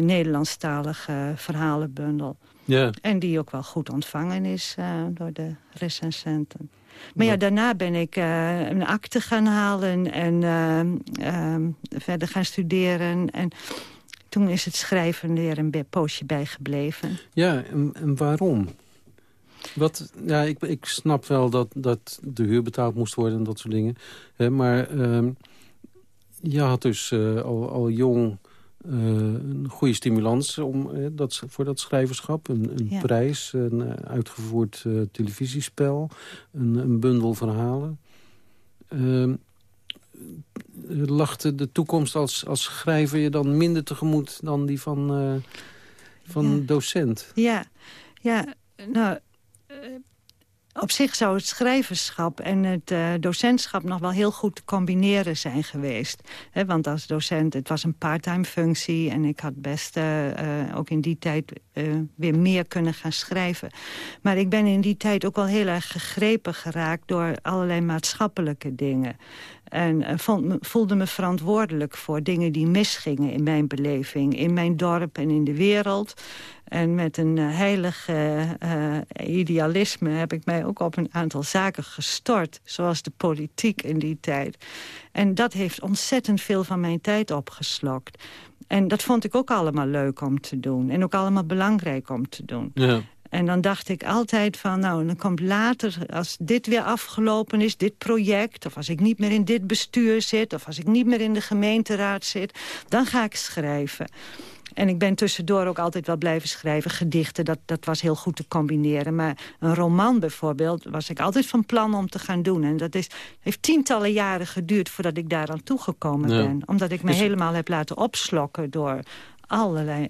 Nederlandstalige verhalenbundel. Ja. En die ook wel goed ontvangen is door de recensenten. Maar ja, daarna ben ik eh, een akte gaan halen en ehm, ehm, verder gaan studeren. En toen is het schrijven weer een poosje bijgebleven. Ja, en, en waarom? Wat, ja, ik, ik snap wel dat, dat de huur betaald moest worden en dat soort dingen. Hè, maar ehm, je had dus eh, al, al jong eh, een goede stimulans om, eh, dat, voor dat schrijverschap. Een, een Ja. prijs, een eh, uitgevoerd televisiespel, een, een bundel verhalen. Ehm lag de, toekomst als, als schrijver je dan minder tegemoet dan die van, van Ja. docent? Ja, ja nou, op zich zou het schrijverschap en het uh, docentschap nog wel heel goed te combineren zijn geweest. Want als docent, het was een parttime functie... en ik had best uh, uh, ook in die tijd weer meer kunnen gaan schrijven. Maar ik ben in die tijd ook wel heel erg gegrepen geraakt... door allerlei maatschappelijke dingen. En vond, voelde me verantwoordelijk voor dingen die misgingen in mijn beleving. In mijn dorp en in de wereld. En met een uh, heilig uh, idealisme heb ik mij ook op een aantal zaken gestort. Zoals de politiek in die tijd. En dat heeft ontzettend veel van mijn tijd opgeslokt. En dat vond ik ook allemaal leuk om te doen. En ook allemaal belangrijk om te doen. Ja. En dan dacht ik altijd van, nou, dan komt later, als dit weer afgelopen is, dit project... of als ik niet meer in dit bestuur zit, of als ik niet meer in de gemeenteraad zit... dan ga ik schrijven. En ik ben tussendoor ook altijd wel blijven schrijven. Gedichten, dat, dat was heel goed te combineren. Maar een roman bijvoorbeeld was ik altijd van plan om te gaan doen. En dat is, heeft tientallen jaren geduurd voordat ik daar aan toegekomen ben. Omdat ik me helemaal heb laten opslokken door allerlei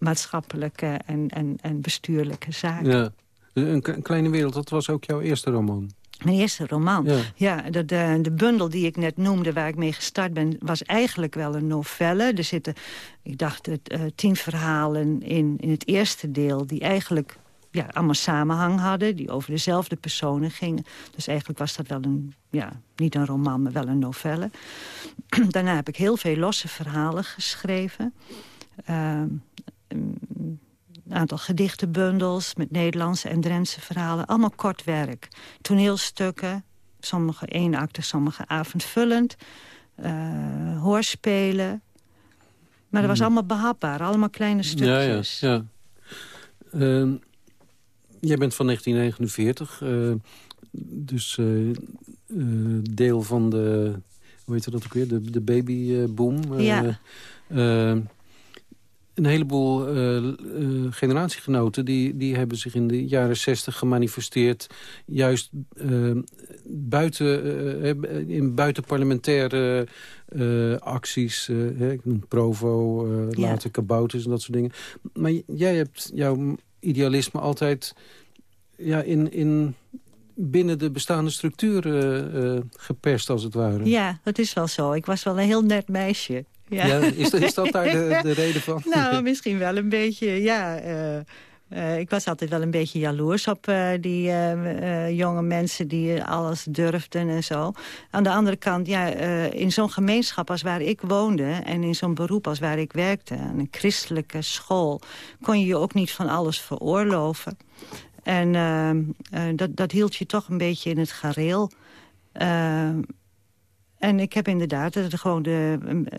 maatschappelijke en, en, en bestuurlijke zaken. Ja. Een, een kleine wereld, dat was ook jouw eerste roman? Mijn eerste roman. Ja, ja de, de, de, bundel die ik net noemde, waar ik mee gestart ben... was eigenlijk wel een novelle. Er zitten, ik dacht, het, uh, tien verhalen in, in het eerste deel... die eigenlijk ja, allemaal samenhang hadden, die over dezelfde personen gingen. Dus eigenlijk was dat wel een, ja, niet een roman, maar wel een novelle. Daarna heb ik heel veel losse verhalen geschreven... Uh, een aantal gedichtenbundels met Nederlandse en Drentse verhalen. Allemaal kort werk. Toneelstukken, sommige eenakte, sommige avondvullend. Uh, hoorspelen. Maar dat was hmm. allemaal behapbaar, allemaal kleine stukjes. Ja, ja, ja. Uh, jij bent van 1949, uh, eh, dus uh, deel van de, hoe heet dat ook weer, de, de babyboom. ja een heleboel uh, uh, generatiegenoten... Die, die hebben zich in de jaren zestig gemanifesteerd... juist uh, buiten, in buitenparlementaire acties. ik noem Provo, ja. later Kabouters en dat soort dingen. Maar jij hebt jouw idealisme altijd ja, in... in binnen de bestaande structuren geperst, als het ware. Ja, dat is wel zo. Ik was wel een heel net meisje. Ja. is, is, dat daar de, de, reden van? nou, misschien wel een beetje, ja... Uh, ik was altijd wel een beetje jaloers op uh, die jonge mensen die alles durfden en zo. Aan de andere kant, ja, in zo'n gemeenschap als waar ik woonde... en in zo'n beroep als waar ik werkte, een christelijke school... kon je je ook niet van alles veroorloven. En dat, dat hield je toch een beetje in het gareel... En ik heb inderdaad gewoon de,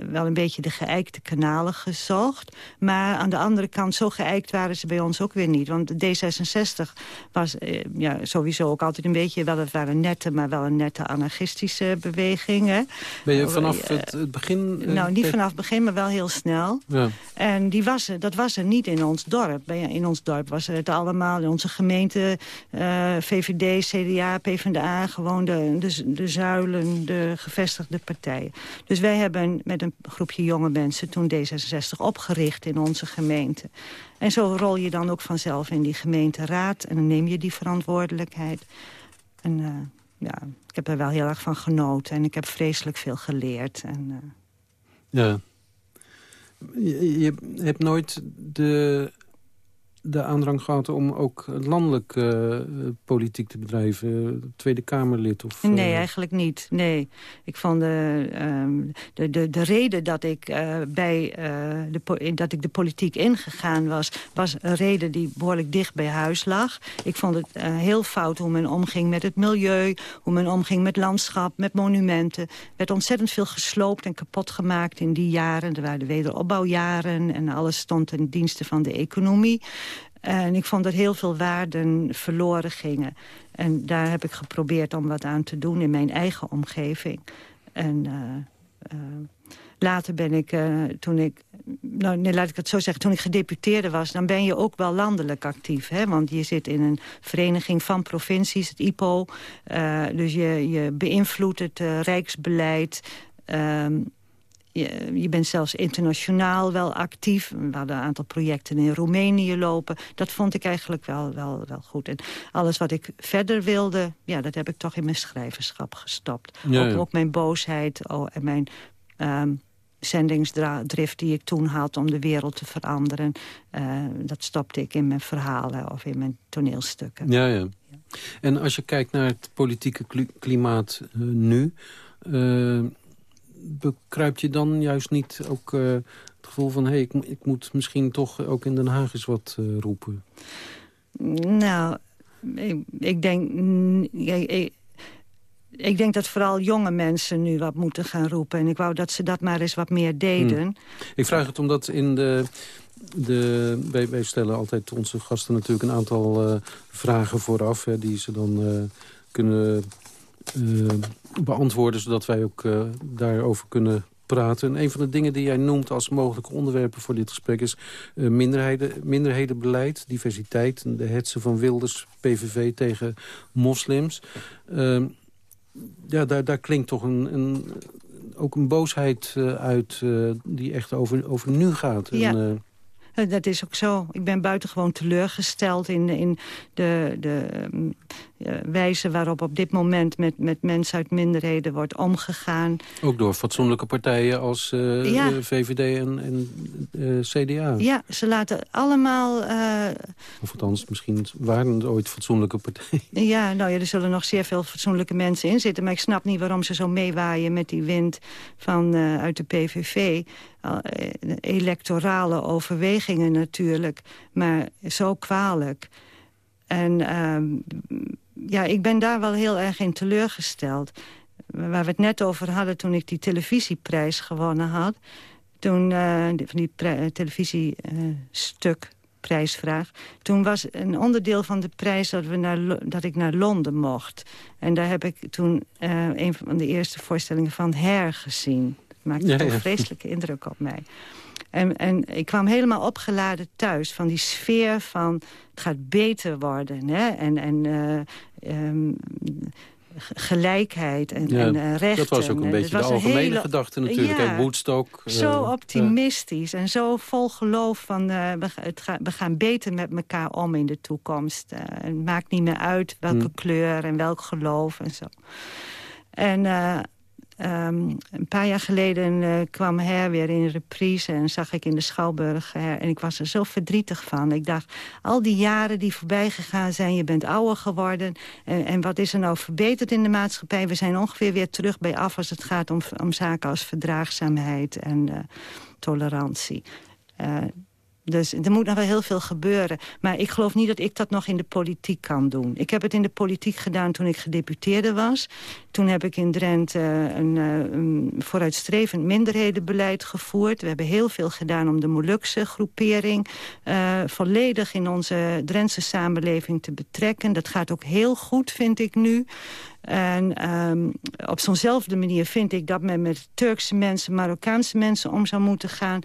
wel een beetje de geëikte kanalen gezocht. Maar aan de andere kant, zo geëikt waren ze bij ons ook weer niet. Want D66 was eh, ja, sowieso ook altijd een beetje... wel het waren nette, maar wel een nette anarchistische beweging. Hè. Ben je vanaf eh, het, het begin... Uh, nou, niet vanaf het begin, maar wel heel snel. Ja. En die was, dat was er niet in ons dorp. In ons dorp was het allemaal, in onze gemeente... VVD, CDA, PvdA, gewoon de, de, de zuilen, de gevestigde de partijen. Dus wij hebben met een groepje jonge mensen toen D66 opgericht in onze gemeente. En zo rol je dan ook vanzelf in die gemeenteraad en dan neem je die verantwoordelijkheid. En uh, ja, ik heb er wel heel erg van genoten en ik heb vreselijk veel geleerd. En, uh... Ja. Je, hebt nooit de de aandrang gehad om ook landelijk uh, politiek te bedrijven? Tweede Kamerlid? Of, uh... Nee, eigenlijk niet. Nee. Ik vond de, um, de, de, de reden dat ik, uh, bij, de, dat ik de politiek ingegaan was... was een reden die behoorlijk dicht bij huis lag. Ik vond het heel fout hoe men omging met het milieu... hoe men omging met landschap, met monumenten. Er werd ontzettend veel gesloopt en kapot gemaakt in die jaren. Er waren de wederopbouwjaren en alles stond ten dienste van de economie. En ik vond dat heel veel waarden verloren gingen. En daar heb ik geprobeerd om wat aan te doen in mijn eigen omgeving. En uh, uh, later ben ik, uh, toen ik... Nou, nee, laat ik het zo zeggen. Toen ik gedeputeerde was, dan ben je ook wel landelijk actief. Hè? Want je zit in een vereniging van provincies, het IPO. dus je, je beïnvloedt het rijksbeleid... Ehm, je, je, bent zelfs internationaal wel actief. We hadden een aantal projecten in Roemenië lopen. Dat vond ik eigenlijk wel, wel, wel goed. En alles wat ik verder wilde, ja, dat heb ik toch in mijn schrijverschap gestopt. ook, ook, mijn boosheid oh, en mijn... Um, zendingsdrift die ik toen had om de wereld te veranderen. Uh, dat stopte ik in mijn verhalen of in mijn toneelstukken. Ja, ja. En als je kijkt naar het politieke klimaat uh, nu... Uh, bekruipt je dan juist niet ook het gevoel van... hé, hey, ik, ik, moet misschien toch ook in Den Haag eens wat roepen? Nou, ik, ik denk... Ik, ik denk dat vooral jonge mensen nu wat moeten gaan roepen. En ik wou dat ze dat maar eens wat meer deden. Hmm. Ik vraag het omdat in de... De, wij, wij, stellen altijd onze gasten natuurlijk een aantal uh, vragen vooraf... Hè, die ze dan uh, kunnen beantwoorden... zodat wij ook daarover kunnen praten. En een van de dingen die jij noemt als mogelijke onderwerpen voor dit gesprek... is minderheden, minderhedenbeleid, diversiteit... de hetsen van Wilders, PVV tegen moslims... Ehm, ja, daar, daar klinkt toch een, een ook een boosheid uit die echt over, over nu gaat. Ja. En, uh, eh, dat is ook zo. Ik ben buitengewoon teleurgesteld in, in de, de um, wijze waarop op dit moment met, met mensen uit minderheden wordt omgegaan. Ook door fatsoenlijke partijen als uh, ja. VVD en, en uh, CDA. Ja, ze laten allemaal... of althans, misschien waren er ooit fatsoenlijke partijen. Ja, nou ja, er zullen nog zeer veel fatsoenlijke mensen in zitten. Maar ik snap niet waarom ze zo meewaaien met die wind van, uit de PVV. Eh, electorale overwegingen natuurlijk, maar zo kwalijk. En ehm, ja, ik ben daar wel heel erg in teleurgesteld. Waar we het net over hadden toen ik die televisieprijs gewonnen had... toen, uh, van die televisiestuk, prijsvraag. Toen was een onderdeel van de prijs dat, we naar, dat ik naar Londen mocht. En daar heb ik toen uh, een van de eerste voorstellingen van Her gezien maakte ja, een vreselijke indruk op mij. En, en ik kwam helemaal opgeladen thuis van die sfeer van... het gaat beter worden. Hè? En, en uh, um, gelijkheid en, en uh, rechten. Dat was ook een beetje de algemene hele... gedachte natuurlijk. Ja, Woodstock. Uh, zo optimistisch en zo vol geloof van... Uh, we, het ga, we, gaan beter met elkaar om in de toekomst. het maakt niet meer uit welke hmm. kleur en welk geloof en zo. En Um, een paar jaar geleden uh, kwam Her weer in reprise en zag ik in de Schouwburg Her. En ik was er zo verdrietig van. Ik dacht, al die jaren die voorbij gegaan zijn, je bent ouder geworden. En, en wat is er nou verbeterd in de maatschappij? We zijn ongeveer weer terug bij af als het gaat om, om zaken als verdraagzaamheid en uh, tolerantie. Uh, dus er moet nog wel heel veel gebeuren. Maar ik geloof niet dat ik dat nog in de politiek kan doen. Ik heb het in de politiek gedaan toen ik gedeputeerde was. Toen heb ik in Drenthe een, eh, een vooruitstrevend minderhedenbeleid gevoerd. We hebben heel veel gedaan om de Molukse groepering... Uh, volledig in onze Drentse samenleving te betrekken. Dat gaat ook heel goed, vind ik nu. En um, op zo'nzelfde manier vind ik dat men met Turkse mensen, Marokkaanse mensen om zou moeten gaan.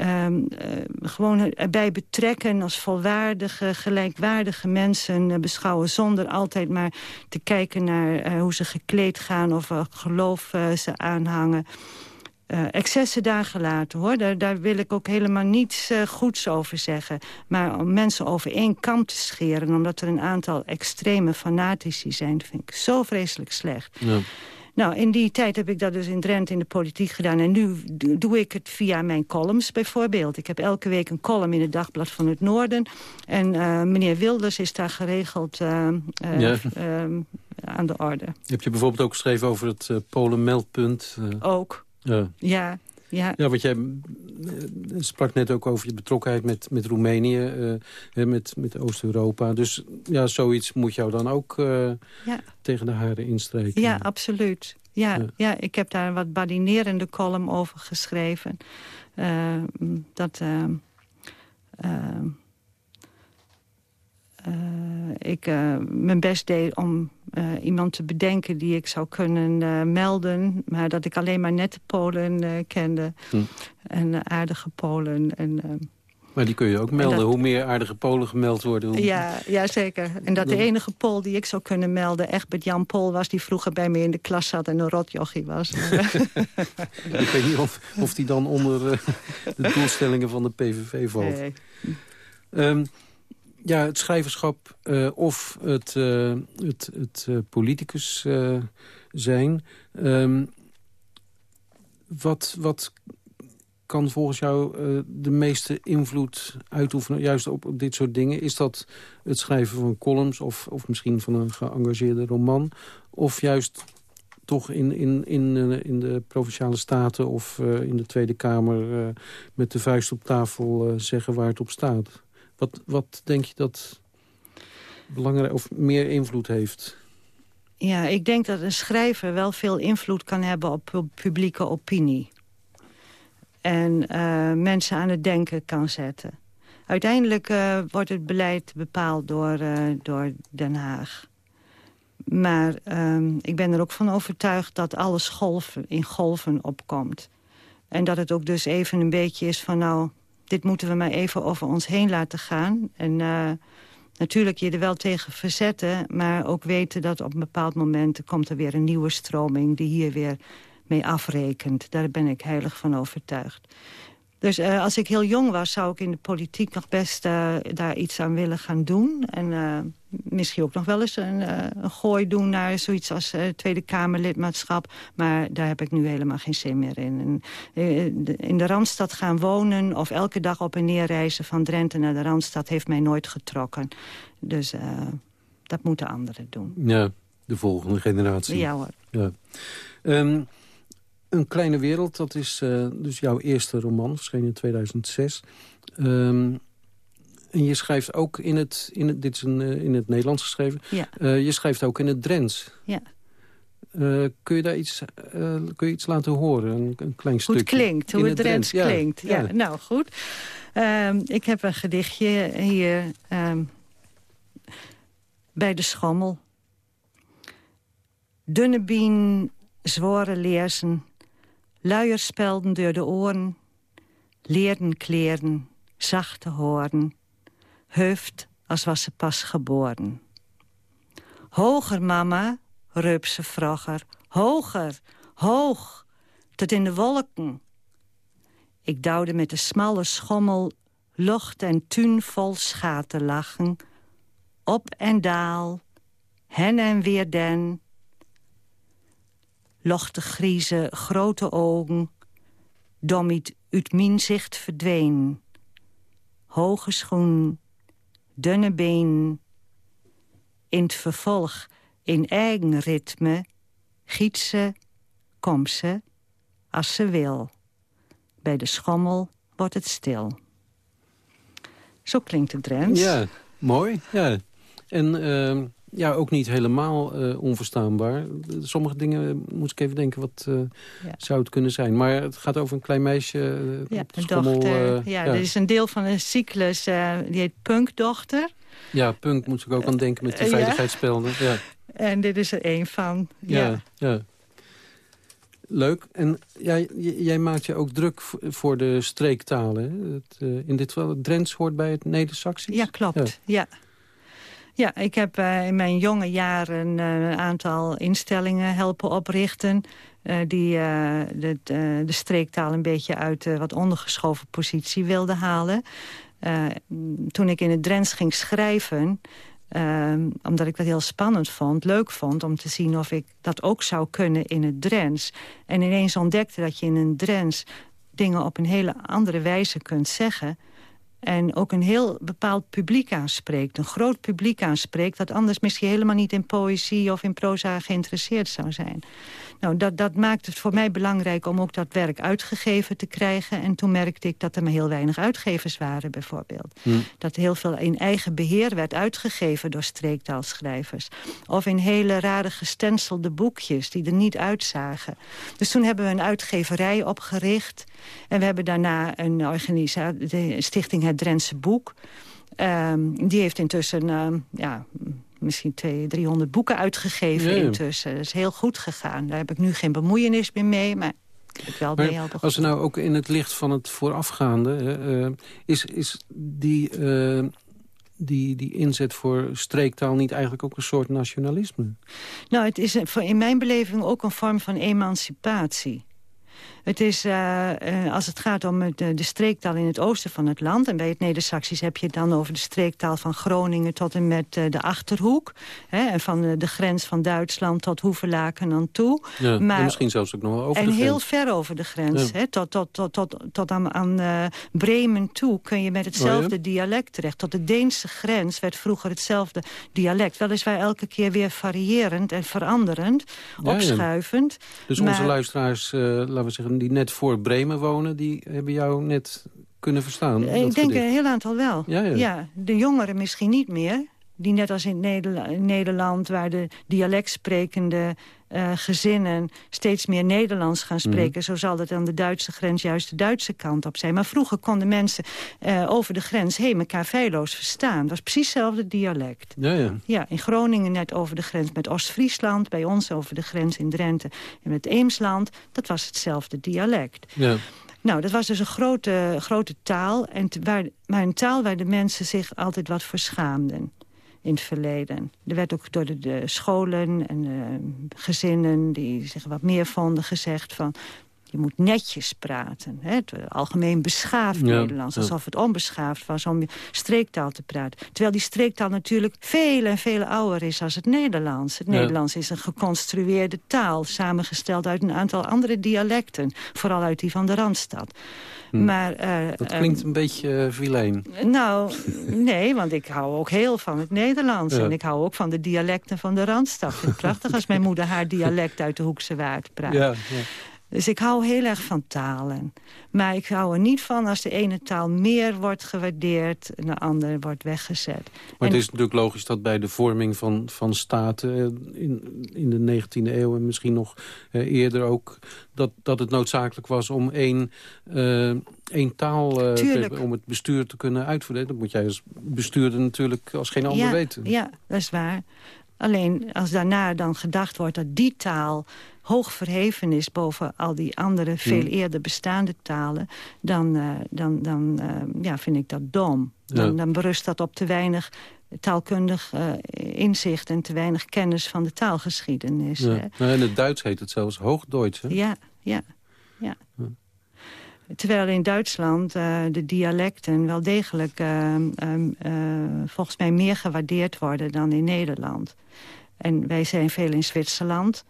Um, uh, gewoon erbij betrekken als volwaardige, gelijkwaardige mensen uh, beschouwen... zonder altijd maar te kijken naar uh, hoe ze gekleed gaan of geloof ze aanhangen uh, excessen daar gelaten, hoor. Daar, daar, wil ik ook helemaal niets uh, goeds over zeggen. Maar om mensen over één kam te scheren... omdat er een aantal extreme fanatici zijn... vind ik zo vreselijk slecht. Ja. Nou, in die tijd heb ik dat dus in Drenthe in de politiek gedaan. En nu doe ik het via mijn columns bijvoorbeeld. Ik heb elke week een column in het Dagblad van het Noorden. En uh, meneer Wilders is daar geregeld uh, uh, ja. aan de orde. Heb je bijvoorbeeld ook geschreven over het Polen-meldpunt? Ook. Ja. ja. Ja. ja, want jij eh, sprak net ook over je betrokkenheid met, met Roemenië, uh, met, met Oost-Europa. Dus ja, zoiets moet jou dan ook uh, ja. tegen de haren instreken. Ja, absoluut. Ja, ja, ja. ik heb daar een wat badinerende column over geschreven. Uh, dat... ik mijn best deed om uh, iemand te bedenken die ik zou kunnen melden. Maar dat ik alleen maar nette Polen kende. Hm. En aardige Polen. En, Maar die kun je ook melden. dat- Hoe meer aardige Polen gemeld worden... hoe- Ja, ja, zeker. En dat de enige Pool die ik zou kunnen melden... Egbert Jan Pol was, die vroeger bij me in de klas zat... en een rotjochie was. Ik weet niet of, of die dan onder eh, de doelstellingen van de PVV valt. Nee. Ehm, ja, het schrijverschap eh, of het, eh, het, het eh, politicus zijn. Ehm, wat, wat kan volgens jou de meeste invloed uitoefenen... juist op, dit soort dingen? Is dat het schrijven van columns of, of misschien van een geëngageerde roman? Of juist toch in, in, in, in de Provinciale Staten of in de Tweede Kamer... met de vuist op tafel zeggen waar het op staat? Wat, wat denk je dat belangrijk of meer invloed heeft? Ja, ik denk dat een schrijver wel veel invloed kan hebben op pu- publieke opinie. En eh, mensen aan het denken kan zetten. Uiteindelijk eh, wordt het beleid bepaald door, eh, door Den Haag. Maar ehm, ik ben er ook van overtuigd dat alles golven, in golven opkomt. En dat het ook dus even een beetje is van... nou, dit moeten we maar even over ons heen laten gaan. En eh, natuurlijk je er wel tegen verzetten... maar ook weten dat op een bepaald moment... komt er weer een nieuwe stroming die hier weer mee afrekent. Daar ben ik heilig van overtuigd. Dus eh, als ik heel jong was, zou ik in de politiek nog best eh, daar iets aan willen gaan doen. En eh, misschien ook nog wel eens een, een gooi doen naar zoiets als Tweede Kamerlidmaatschap. Maar daar heb ik nu helemaal geen zin meer in. En, in de Randstad gaan wonen of elke dag op en neer reizen van Drenthe naar de Randstad heeft mij nooit getrokken. Dus dat moeten anderen doen. Ja, de volgende generatie. Ja hoor. Ja. Ehm, een kleine wereld, dat is eh, dus jouw eerste roman, verschenen in 2006. Ehm, en je schrijft ook in het, in het dit is een, eh, in het Nederlands geschreven, Ja. Eh, je schrijft ook in het Drents. Ja. Kun je daar iets, kun je iets laten horen, een, een klein Hoe stukje? het klinkt, hoe In het Drents klinkt. Ja, nou goed. Ehm, ik heb een gedichtje hier ehm, bij de schommel. Dunne bien, zware leersen, luierspelden door de oren, leerden kleren, zachte horen, heuft als was ze pas geboren. Hoger, mama, reup ze vroeger, hoger, hoog, tot in de wolken. Ik douwde met de smalle schommel lucht en tuin vol schaterlachen. Op en daal, hen en weer den. Lochte griezen grote ogen, domiet uit mijn zicht verdween. Hoge schoen, dunne been. In het vervolg, in eigen ritme, giet ze, kom ze, als ze wil. Bij de schommel wordt het stil. Zo klinkt het Drents. Ja, mooi. Ja. En ehm, ja, ook niet helemaal eh, onverstaanbaar. Sommige dingen moet ik even denken, wat eh, Ja. zou het kunnen zijn? Maar het gaat over een klein meisje eh, Ja, een schommel. dochter. eh, ja, dat is een deel van een cyclus, eh, die heet Punkdochter. Ja, punk moet ik ook aan denken met die Eh, ja. veiligheidsspelden. Ja. En dit is er één van. Ja. Ja. Leuk. En jij, jij maakt je ook druk voor de streektalen. Het, eh, in dit geval, het Drents hoort bij het Neder-Saxisch? Ja, klopt. Ja. Ja, ik heb eh, in mijn jonge jaren eh, een aantal instellingen helpen oprichten... eh, die de, de, streektaal een beetje uit wat ondergeschoven positie wilden halen. Toen ik in het Drents ging schrijven... eh, omdat ik dat heel spannend vond, leuk vond... om te zien of ik dat ook zou kunnen in het Drents. En ineens ontdekte dat je in een Drents dingen op een hele andere wijze kunt zeggen... En ook een heel bepaald publiek aanspreekt. Een groot publiek aanspreekt... dat anders misschien helemaal niet in poëzie of in proza geïnteresseerd zou zijn. Nou, dat, dat maakt het voor mij belangrijk om ook dat werk uitgegeven te krijgen. En toen merkte ik dat er maar heel weinig uitgevers waren, bijvoorbeeld. Hm. Dat heel veel in eigen beheer werd uitgegeven door streektaalschrijvers. Of in hele rare gestencelde boekjes die er niet uitzagen. Dus toen hebben we een uitgeverij opgericht. En we hebben daarna een organisatie, de Stichting Het Drentse Boek. Ehm, die heeft intussen ehm, ja, misschien 200, 300 boeken uitgegeven Ja, ja. intussen. Dat is heel goed gegaan. Daar heb ik nu geen bemoeienis meer mee, maar het wel Maar mee als er nou ook in het licht van het voorafgaande... eh, is, is die, eh, die, die inzet voor streektaal niet eigenlijk ook een soort nationalisme? Nou, het is in mijn beleving ook een vorm van emancipatie. Het is, eh, eh, als het gaat om het, eh, de streektaal in het oosten van het land... en bij het Neder-Saxisch heb je het dan over de streektaal van Groningen... tot en met de Achterhoek. Hè, en van de, grens van Duitsland tot Hoevelaken aan toe. Ja, Maar- en misschien zelfs ook nog wel over en de heel grens. ver over de grens. Ja. Hè, tot, tot, tot, tot, tot aan, aan Bremen toe kun je met hetzelfde Oh dialect terecht. Tot de Deense grens werd vroeger hetzelfde dialect. Weliswaar elke keer weer variërend en veranderend. Opschuivend. Dus onze luisteraars, laten we zeggen, die net voor Bremen wonen... die hebben jou net kunnen verstaan. Eh, Ik denk gedicht. een heel aantal wel. Ja, ja. de jongeren misschien niet meer. Die net als in Nederla- in Nederland, waar de dialectsprekende eh, gezinnen steeds meer Nederlands gaan Mhm. spreken. Zo zal het aan de Duitse grens juist de Duitse kant op zijn. Maar vroeger konden mensen eh, over de grens heen elkaar feilloos verstaan. Dat was precies hetzelfde dialect. Ja, ja. Ja, in Groningen net over de grens met Oost-Friesland. Bij ons over de grens in Drenthe en met Eemsland. Dat was hetzelfde dialect. ja. Nou, dat was dus een grote, grote taal. En waar, maar een taal waar de mensen zich altijd wat voor schaamden in het verleden. Er werd ook door de, de scholen en eh, gezinnen die zich wat meer vonden gezegd van... je moet netjes praten. Hè? Het algemeen beschaafd Ja, Nederlands. Alsof het onbeschaafd was om je streektaal te praten. Terwijl die streektaal natuurlijk veel en veel ouder is als het Nederlands. Het Ja. Nederlands is een geconstrueerde taal... samengesteld uit een aantal andere dialecten. Vooral uit die van de Randstad. Maar, eh, Dat eh, klinkt een beetje uh, nou, nee, want ik hou ook heel van het Nederlands. Ja. En ik hou ook van de dialecten van de Randstad. Ik vind het prachtig als mijn moeder haar dialect uit de Hoekse Waard praat. Ja, ja. Dus ik hou heel erg van talen. Maar ik hou er niet van als de ene taal meer wordt gewaardeerd... en de andere wordt weggezet. Maar En- het is natuurlijk logisch dat bij de vorming van, van staten eh, in, in de 19e eeuw... en misschien nog eh, eerder ook, dat, dat het noodzakelijk was om één, eh, één taal hebben... om het bestuur te kunnen uitvoeren. Dat moet jij als bestuurder natuurlijk als geen ander ja, weten. Ja, dat is waar. Alleen als daarna dan gedacht wordt dat die taal hoog verheven is... boven al die andere, veel Hmm. eerder bestaande talen... dan, eh, dan, dan eh, ja, vind ik dat dom. Dan, dan berust dat op te weinig taalkundig eh, inzicht... en te weinig kennis van de taalgeschiedenis. Ja. hè. Nou, in het Duits heet het zelfs Hoogduits. Hè? Ja, ja, ja. Terwijl in Duitsland de dialecten wel degelijk eh, ehm, eh, volgens mij meer gewaardeerd worden dan in Nederland. En wij zijn veel in Zwitserland,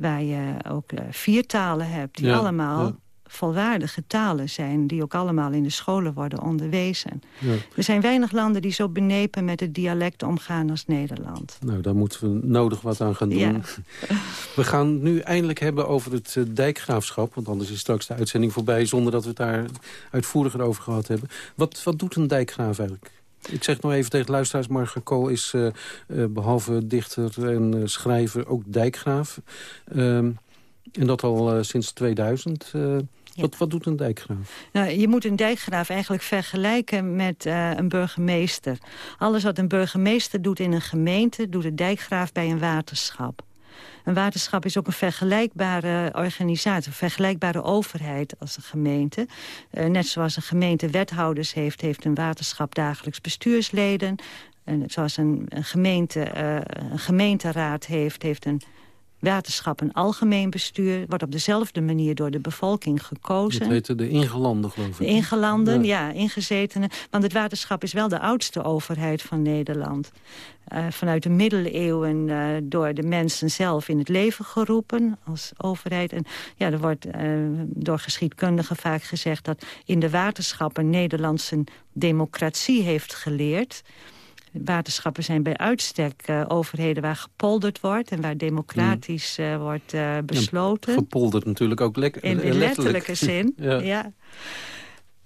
waar je ook eh, vier talen hebt die Ja, allemaal ja. volwaardige talen zijn, die ook allemaal in de scholen worden onderwezen. Ja. Er zijn weinig landen die zo benepen met het dialect omgaan als Nederland. Nou, daar moeten we nodig wat aan gaan doen. We gaan het nu eindelijk hebben over het eh, dijkgraafschap. Want anders is straks de uitzending voorbij... zonder dat we het daar uitvoeriger over gehad hebben. Wat, wat doet een dijkgraaf eigenlijk? Ik zeg nog even tegen de luisteraars... Marga Kool is eh, eh, behalve dichter en eh, schrijver ook dijkgraaf. Ehm, en dat al sinds 2000. Eh, wat, wat doet een dijkgraaf? Nou, je moet een dijkgraaf eigenlijk vergelijken met een burgemeester. Alles wat een burgemeester doet in een gemeente... doet de dijkgraaf bij een waterschap. Een waterschap is ook een vergelijkbare organisatie, een vergelijkbare overheid als een gemeente. Eh, net zoals een gemeente wethouders heeft, heeft een waterschap dagelijks bestuursleden. En zoals een, een gemeente, eh, een gemeenteraad heeft, heeft een waterschap een algemeen bestuur. Wordt op dezelfde manier door de bevolking gekozen. Dat de ingelanden, geloof ik. De ingelanden, Ja. ja. ingezetenen. Want het waterschap is wel de oudste overheid van Nederland. Eh, vanuit de middeleeuwen eh, door de mensen zelf in het leven geroepen als overheid. En ja, er wordt eh, door geschiedkundigen vaak gezegd... dat in de waterschappen Nederland zijn democratie heeft geleerd... Waterschappen zijn bij uitstek eh, overheden waar gepolderd wordt... en waar democratisch eh, wordt eh, besloten. Gepolderd natuurlijk ook lekker. In de letterlijke zin, Ja. ja.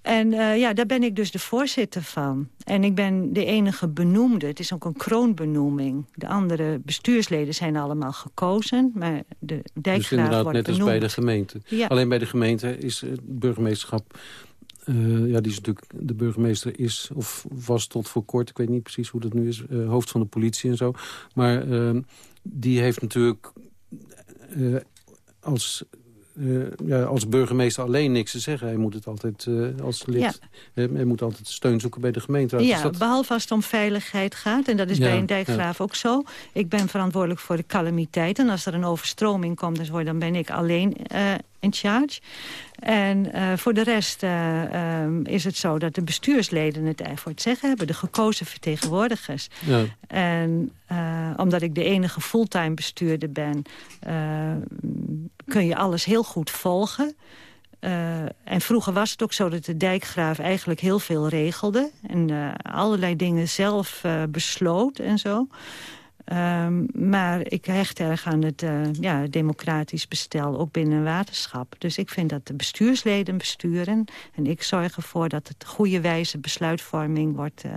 En ja, daar ben ik dus de voorzitter van. En ik ben de enige benoemde. Het is ook een kroonbenoeming. De andere bestuursleden zijn allemaal gekozen. Maar de Dus dijkgraaf inderdaad wordt net als bij de gemeente. Ja. Alleen bij de gemeente is het burgemeesterschap... eh, ja, die is natuurlijk, de burgemeester is, of was tot voor kort... ik weet niet precies hoe dat nu is, eh, hoofd van de politie en zo. Maar eh, die heeft natuurlijk eh, als ja, als burgemeester alleen niks te zeggen. Hij moet het altijd als lid... Ja. hij moet altijd steun zoeken bij de gemeente. Ja, dat... behalve als het om veiligheid gaat. En dat is bij een dijkgraaf ook zo. Ik ben verantwoordelijk voor de calamiteit. En als er een overstroming komt, dan ben ik alleen in charge. En uh, voor de rest uh, um, is het zo dat de bestuursleden het voor het zeggen hebben. De gekozen vertegenwoordigers. Ja. En uh, omdat ik de enige fulltime bestuurder ben... kun je alles heel goed volgen. en vroeger was het ook zo dat de dijkgraaf eigenlijk heel veel regelde. En allerlei dingen zelf besloot en zo. Um, maar ik hecht erg aan het uh, ja, democratisch bestel, ook binnen een waterschap. Dus ik vind dat de bestuursleden besturen. En ik zorg ervoor dat het goede wijze besluitvorming wordt... Uh,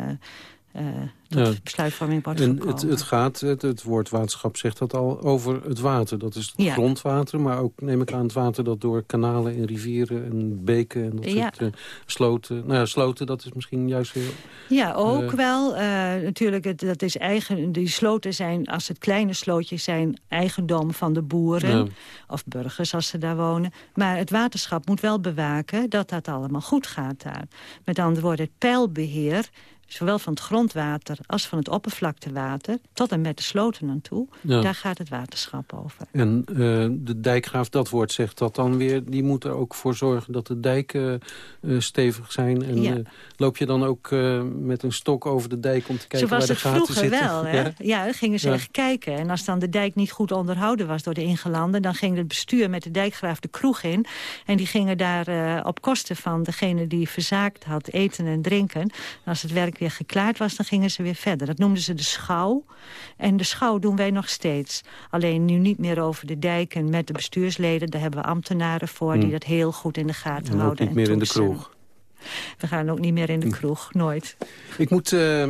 uh, tot ja. besluitvorming wordt en het, het, gaat, het, het, woord waterschap zegt dat al, over het water. Dat is het grondwater, maar ook neem ik aan het water... dat door kanalen en rivieren en beken en dat ja. soort uh, sloten... Nou ja, sloten, dat is misschien juist heel... Ja, ook uh, wel. Natuurlijk, het, dat is eigen, die sloten zijn, als het kleine slootjes zijn... eigendom van de boeren of burgers als ze daar wonen. Maar het waterschap moet wel bewaken dat dat allemaal goed gaat daar. Met andere woorden, het pijlbeheer zowel van het grondwater als van het oppervlaktewater... tot en met de sloten aan toe, ja. daar gaat het waterschap over. En uh, de dijkgraaf, dat woord zegt dat dan weer... die moet er ook voor zorgen dat de dijken uh, stevig zijn. En ja. uh, loop je dan ook met een stok over de dijk om te kijken waar de gaten zitten? wel, hè? Ja, ja dan gingen ze ja. echt kijken. En als dan de dijk niet goed onderhouden was door de ingelanden... dan ging het bestuur met de dijkgraaf de kroeg in. En die gingen daar op kosten van degene die verzaakt had eten en drinken. En als het werk weer geklaard was, dan gingen ze weer verder. Dat noemden ze de schouw. En de schouw doen wij nog steeds. Alleen nu niet meer over de dijken met de bestuursleden. Daar hebben we ambtenaren voor die dat heel goed in de gaten en houden. niet meer in de kroeg. We gaan ook niet meer in de kroeg, nooit. Ik moet uh,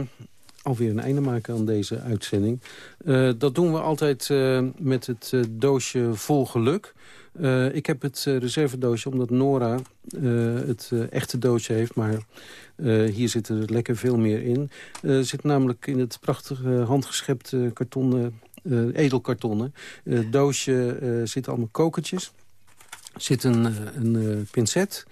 alweer een einde maken aan deze uitzending. Uh, dat doen we altijd uh, met het doosje vol geluk. Uh, ik heb het uh, reservedoosje omdat Nora uh, het echte doosje heeft. Maar hier zit er lekker veel meer in. Zit namelijk in het prachtige handgeschepte kartonnen, edelkartonnen. Doosje zitten allemaal kokertjes. Er zit een, een pincet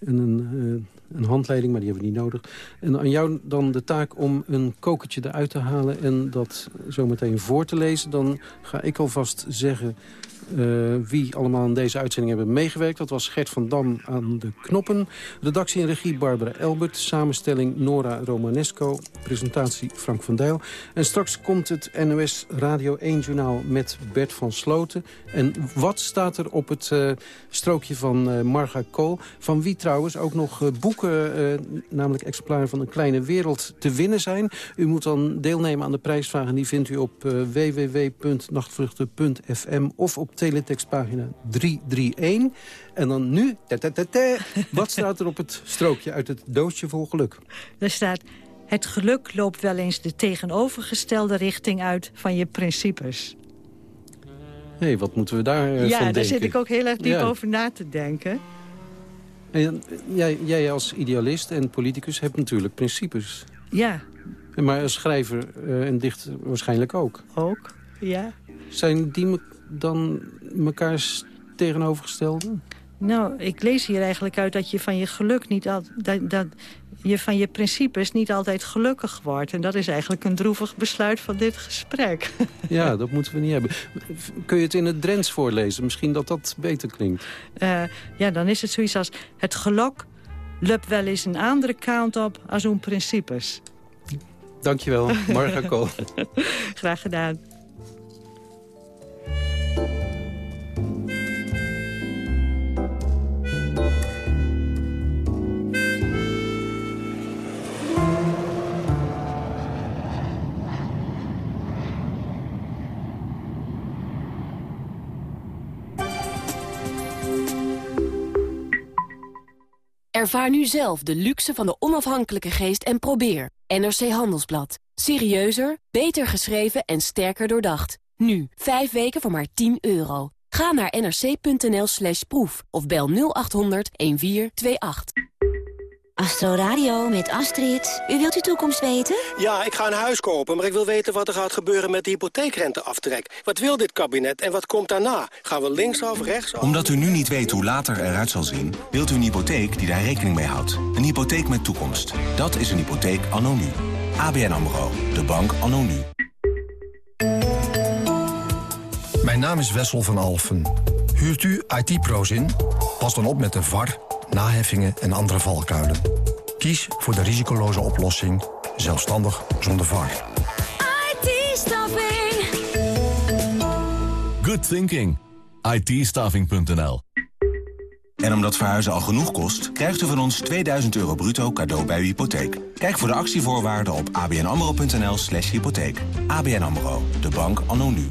en een, een handleiding, maar die hebben we niet nodig. En aan jou dan de taak om een kokertje eruit te halen... en dat zometeen voor te lezen. Dan ga ik alvast zeggen uh, wie allemaal aan deze uitzending hebben meegewerkt. Dat was Gert van Dam aan de knoppen. Redactie en regie Barbara Elbert. Samenstelling Nora Romanesco. Presentatie Frank van Dijl. En straks komt het NOS Radio 1-journaal met Bert van Sloten. En wat staat er op het uh, strookje van uh, Marga Kool? Van wie trouwens ook nog boeken, namelijk exemplaren van Een Kleine Wereld, te winnen zijn. U moet dan deelnemen aan de prijsvragen. Die vindt u op www.nachtvluchten.fm of op teletextpagina 331. En dan nu, wat staat er op het strookje uit het doosje vol geluk? Er staat, het geluk loopt wel eens de tegenovergestelde richting uit van je principes. Hé, hey, wat moeten we daar uh, Ja, daar zit ik ook heel erg diep ja. over na te denken. En, jij, jij als idealist en politicus hebt natuurlijk principes. Ja. Maar als schrijver uh, en dichter waarschijnlijk ook. Ook, ja. Zijn die dan mekaars tegenovergestelde? Nou, ik lees hier eigenlijk uit dat je van je geluk niet altijd... Dat, dat je van je principes niet altijd gelukkig wordt. En dat is eigenlijk een droevig besluit van dit gesprek. Ja, dat moeten we niet hebben. Kun je het in het Drents voorlezen? Misschien dat dat beter klinkt. Uh, ja, dan is het zoiets als... Het geluk loopt wel eens een andere kant op als een principes. Dankjewel, Marga Kool. Graag gedaan. Ervaar nu zelf de luxe van de onafhankelijke geest en probeer. NRC Handelsblad. Serieuzer, beter geschreven en sterker doordacht. Nu, 5 weken voor maar 10 euro. Ga naar nrc.nl slash proef of bel 0800 1428. Astro Radio met Astrid. U wilt uw toekomst weten? Ja, ik ga een huis kopen, maar ik wil weten wat er gaat gebeuren met de hypotheekrenteaftrek. Wat wil dit kabinet en wat komt daarna? Gaan we linksaf, rechtsaf? Omdat u nu niet weet hoe later eruit zal zien... wilt u een hypotheek die daar rekening mee houdt. Een hypotheek met toekomst. Dat is een hypotheek anno nu. ABN AMRO. De bank anno nu. Mijn naam is Wessel van Alfen. Huurt u IT-pro's in? Pas dan op met de VAR, naheffingen en andere valkuilen. Kies voor de risicoloze oplossing, zelfstandig zonder VAR. IT-staffing. Good thinking. it En omdat verhuizen al genoeg kost, krijgt u van ons 2000 euro bruto cadeau bij uw hypotheek. Kijk voor de actievoorwaarden op abnamro.nl slash hypotheek. ABN AMRO, de bank anno nu.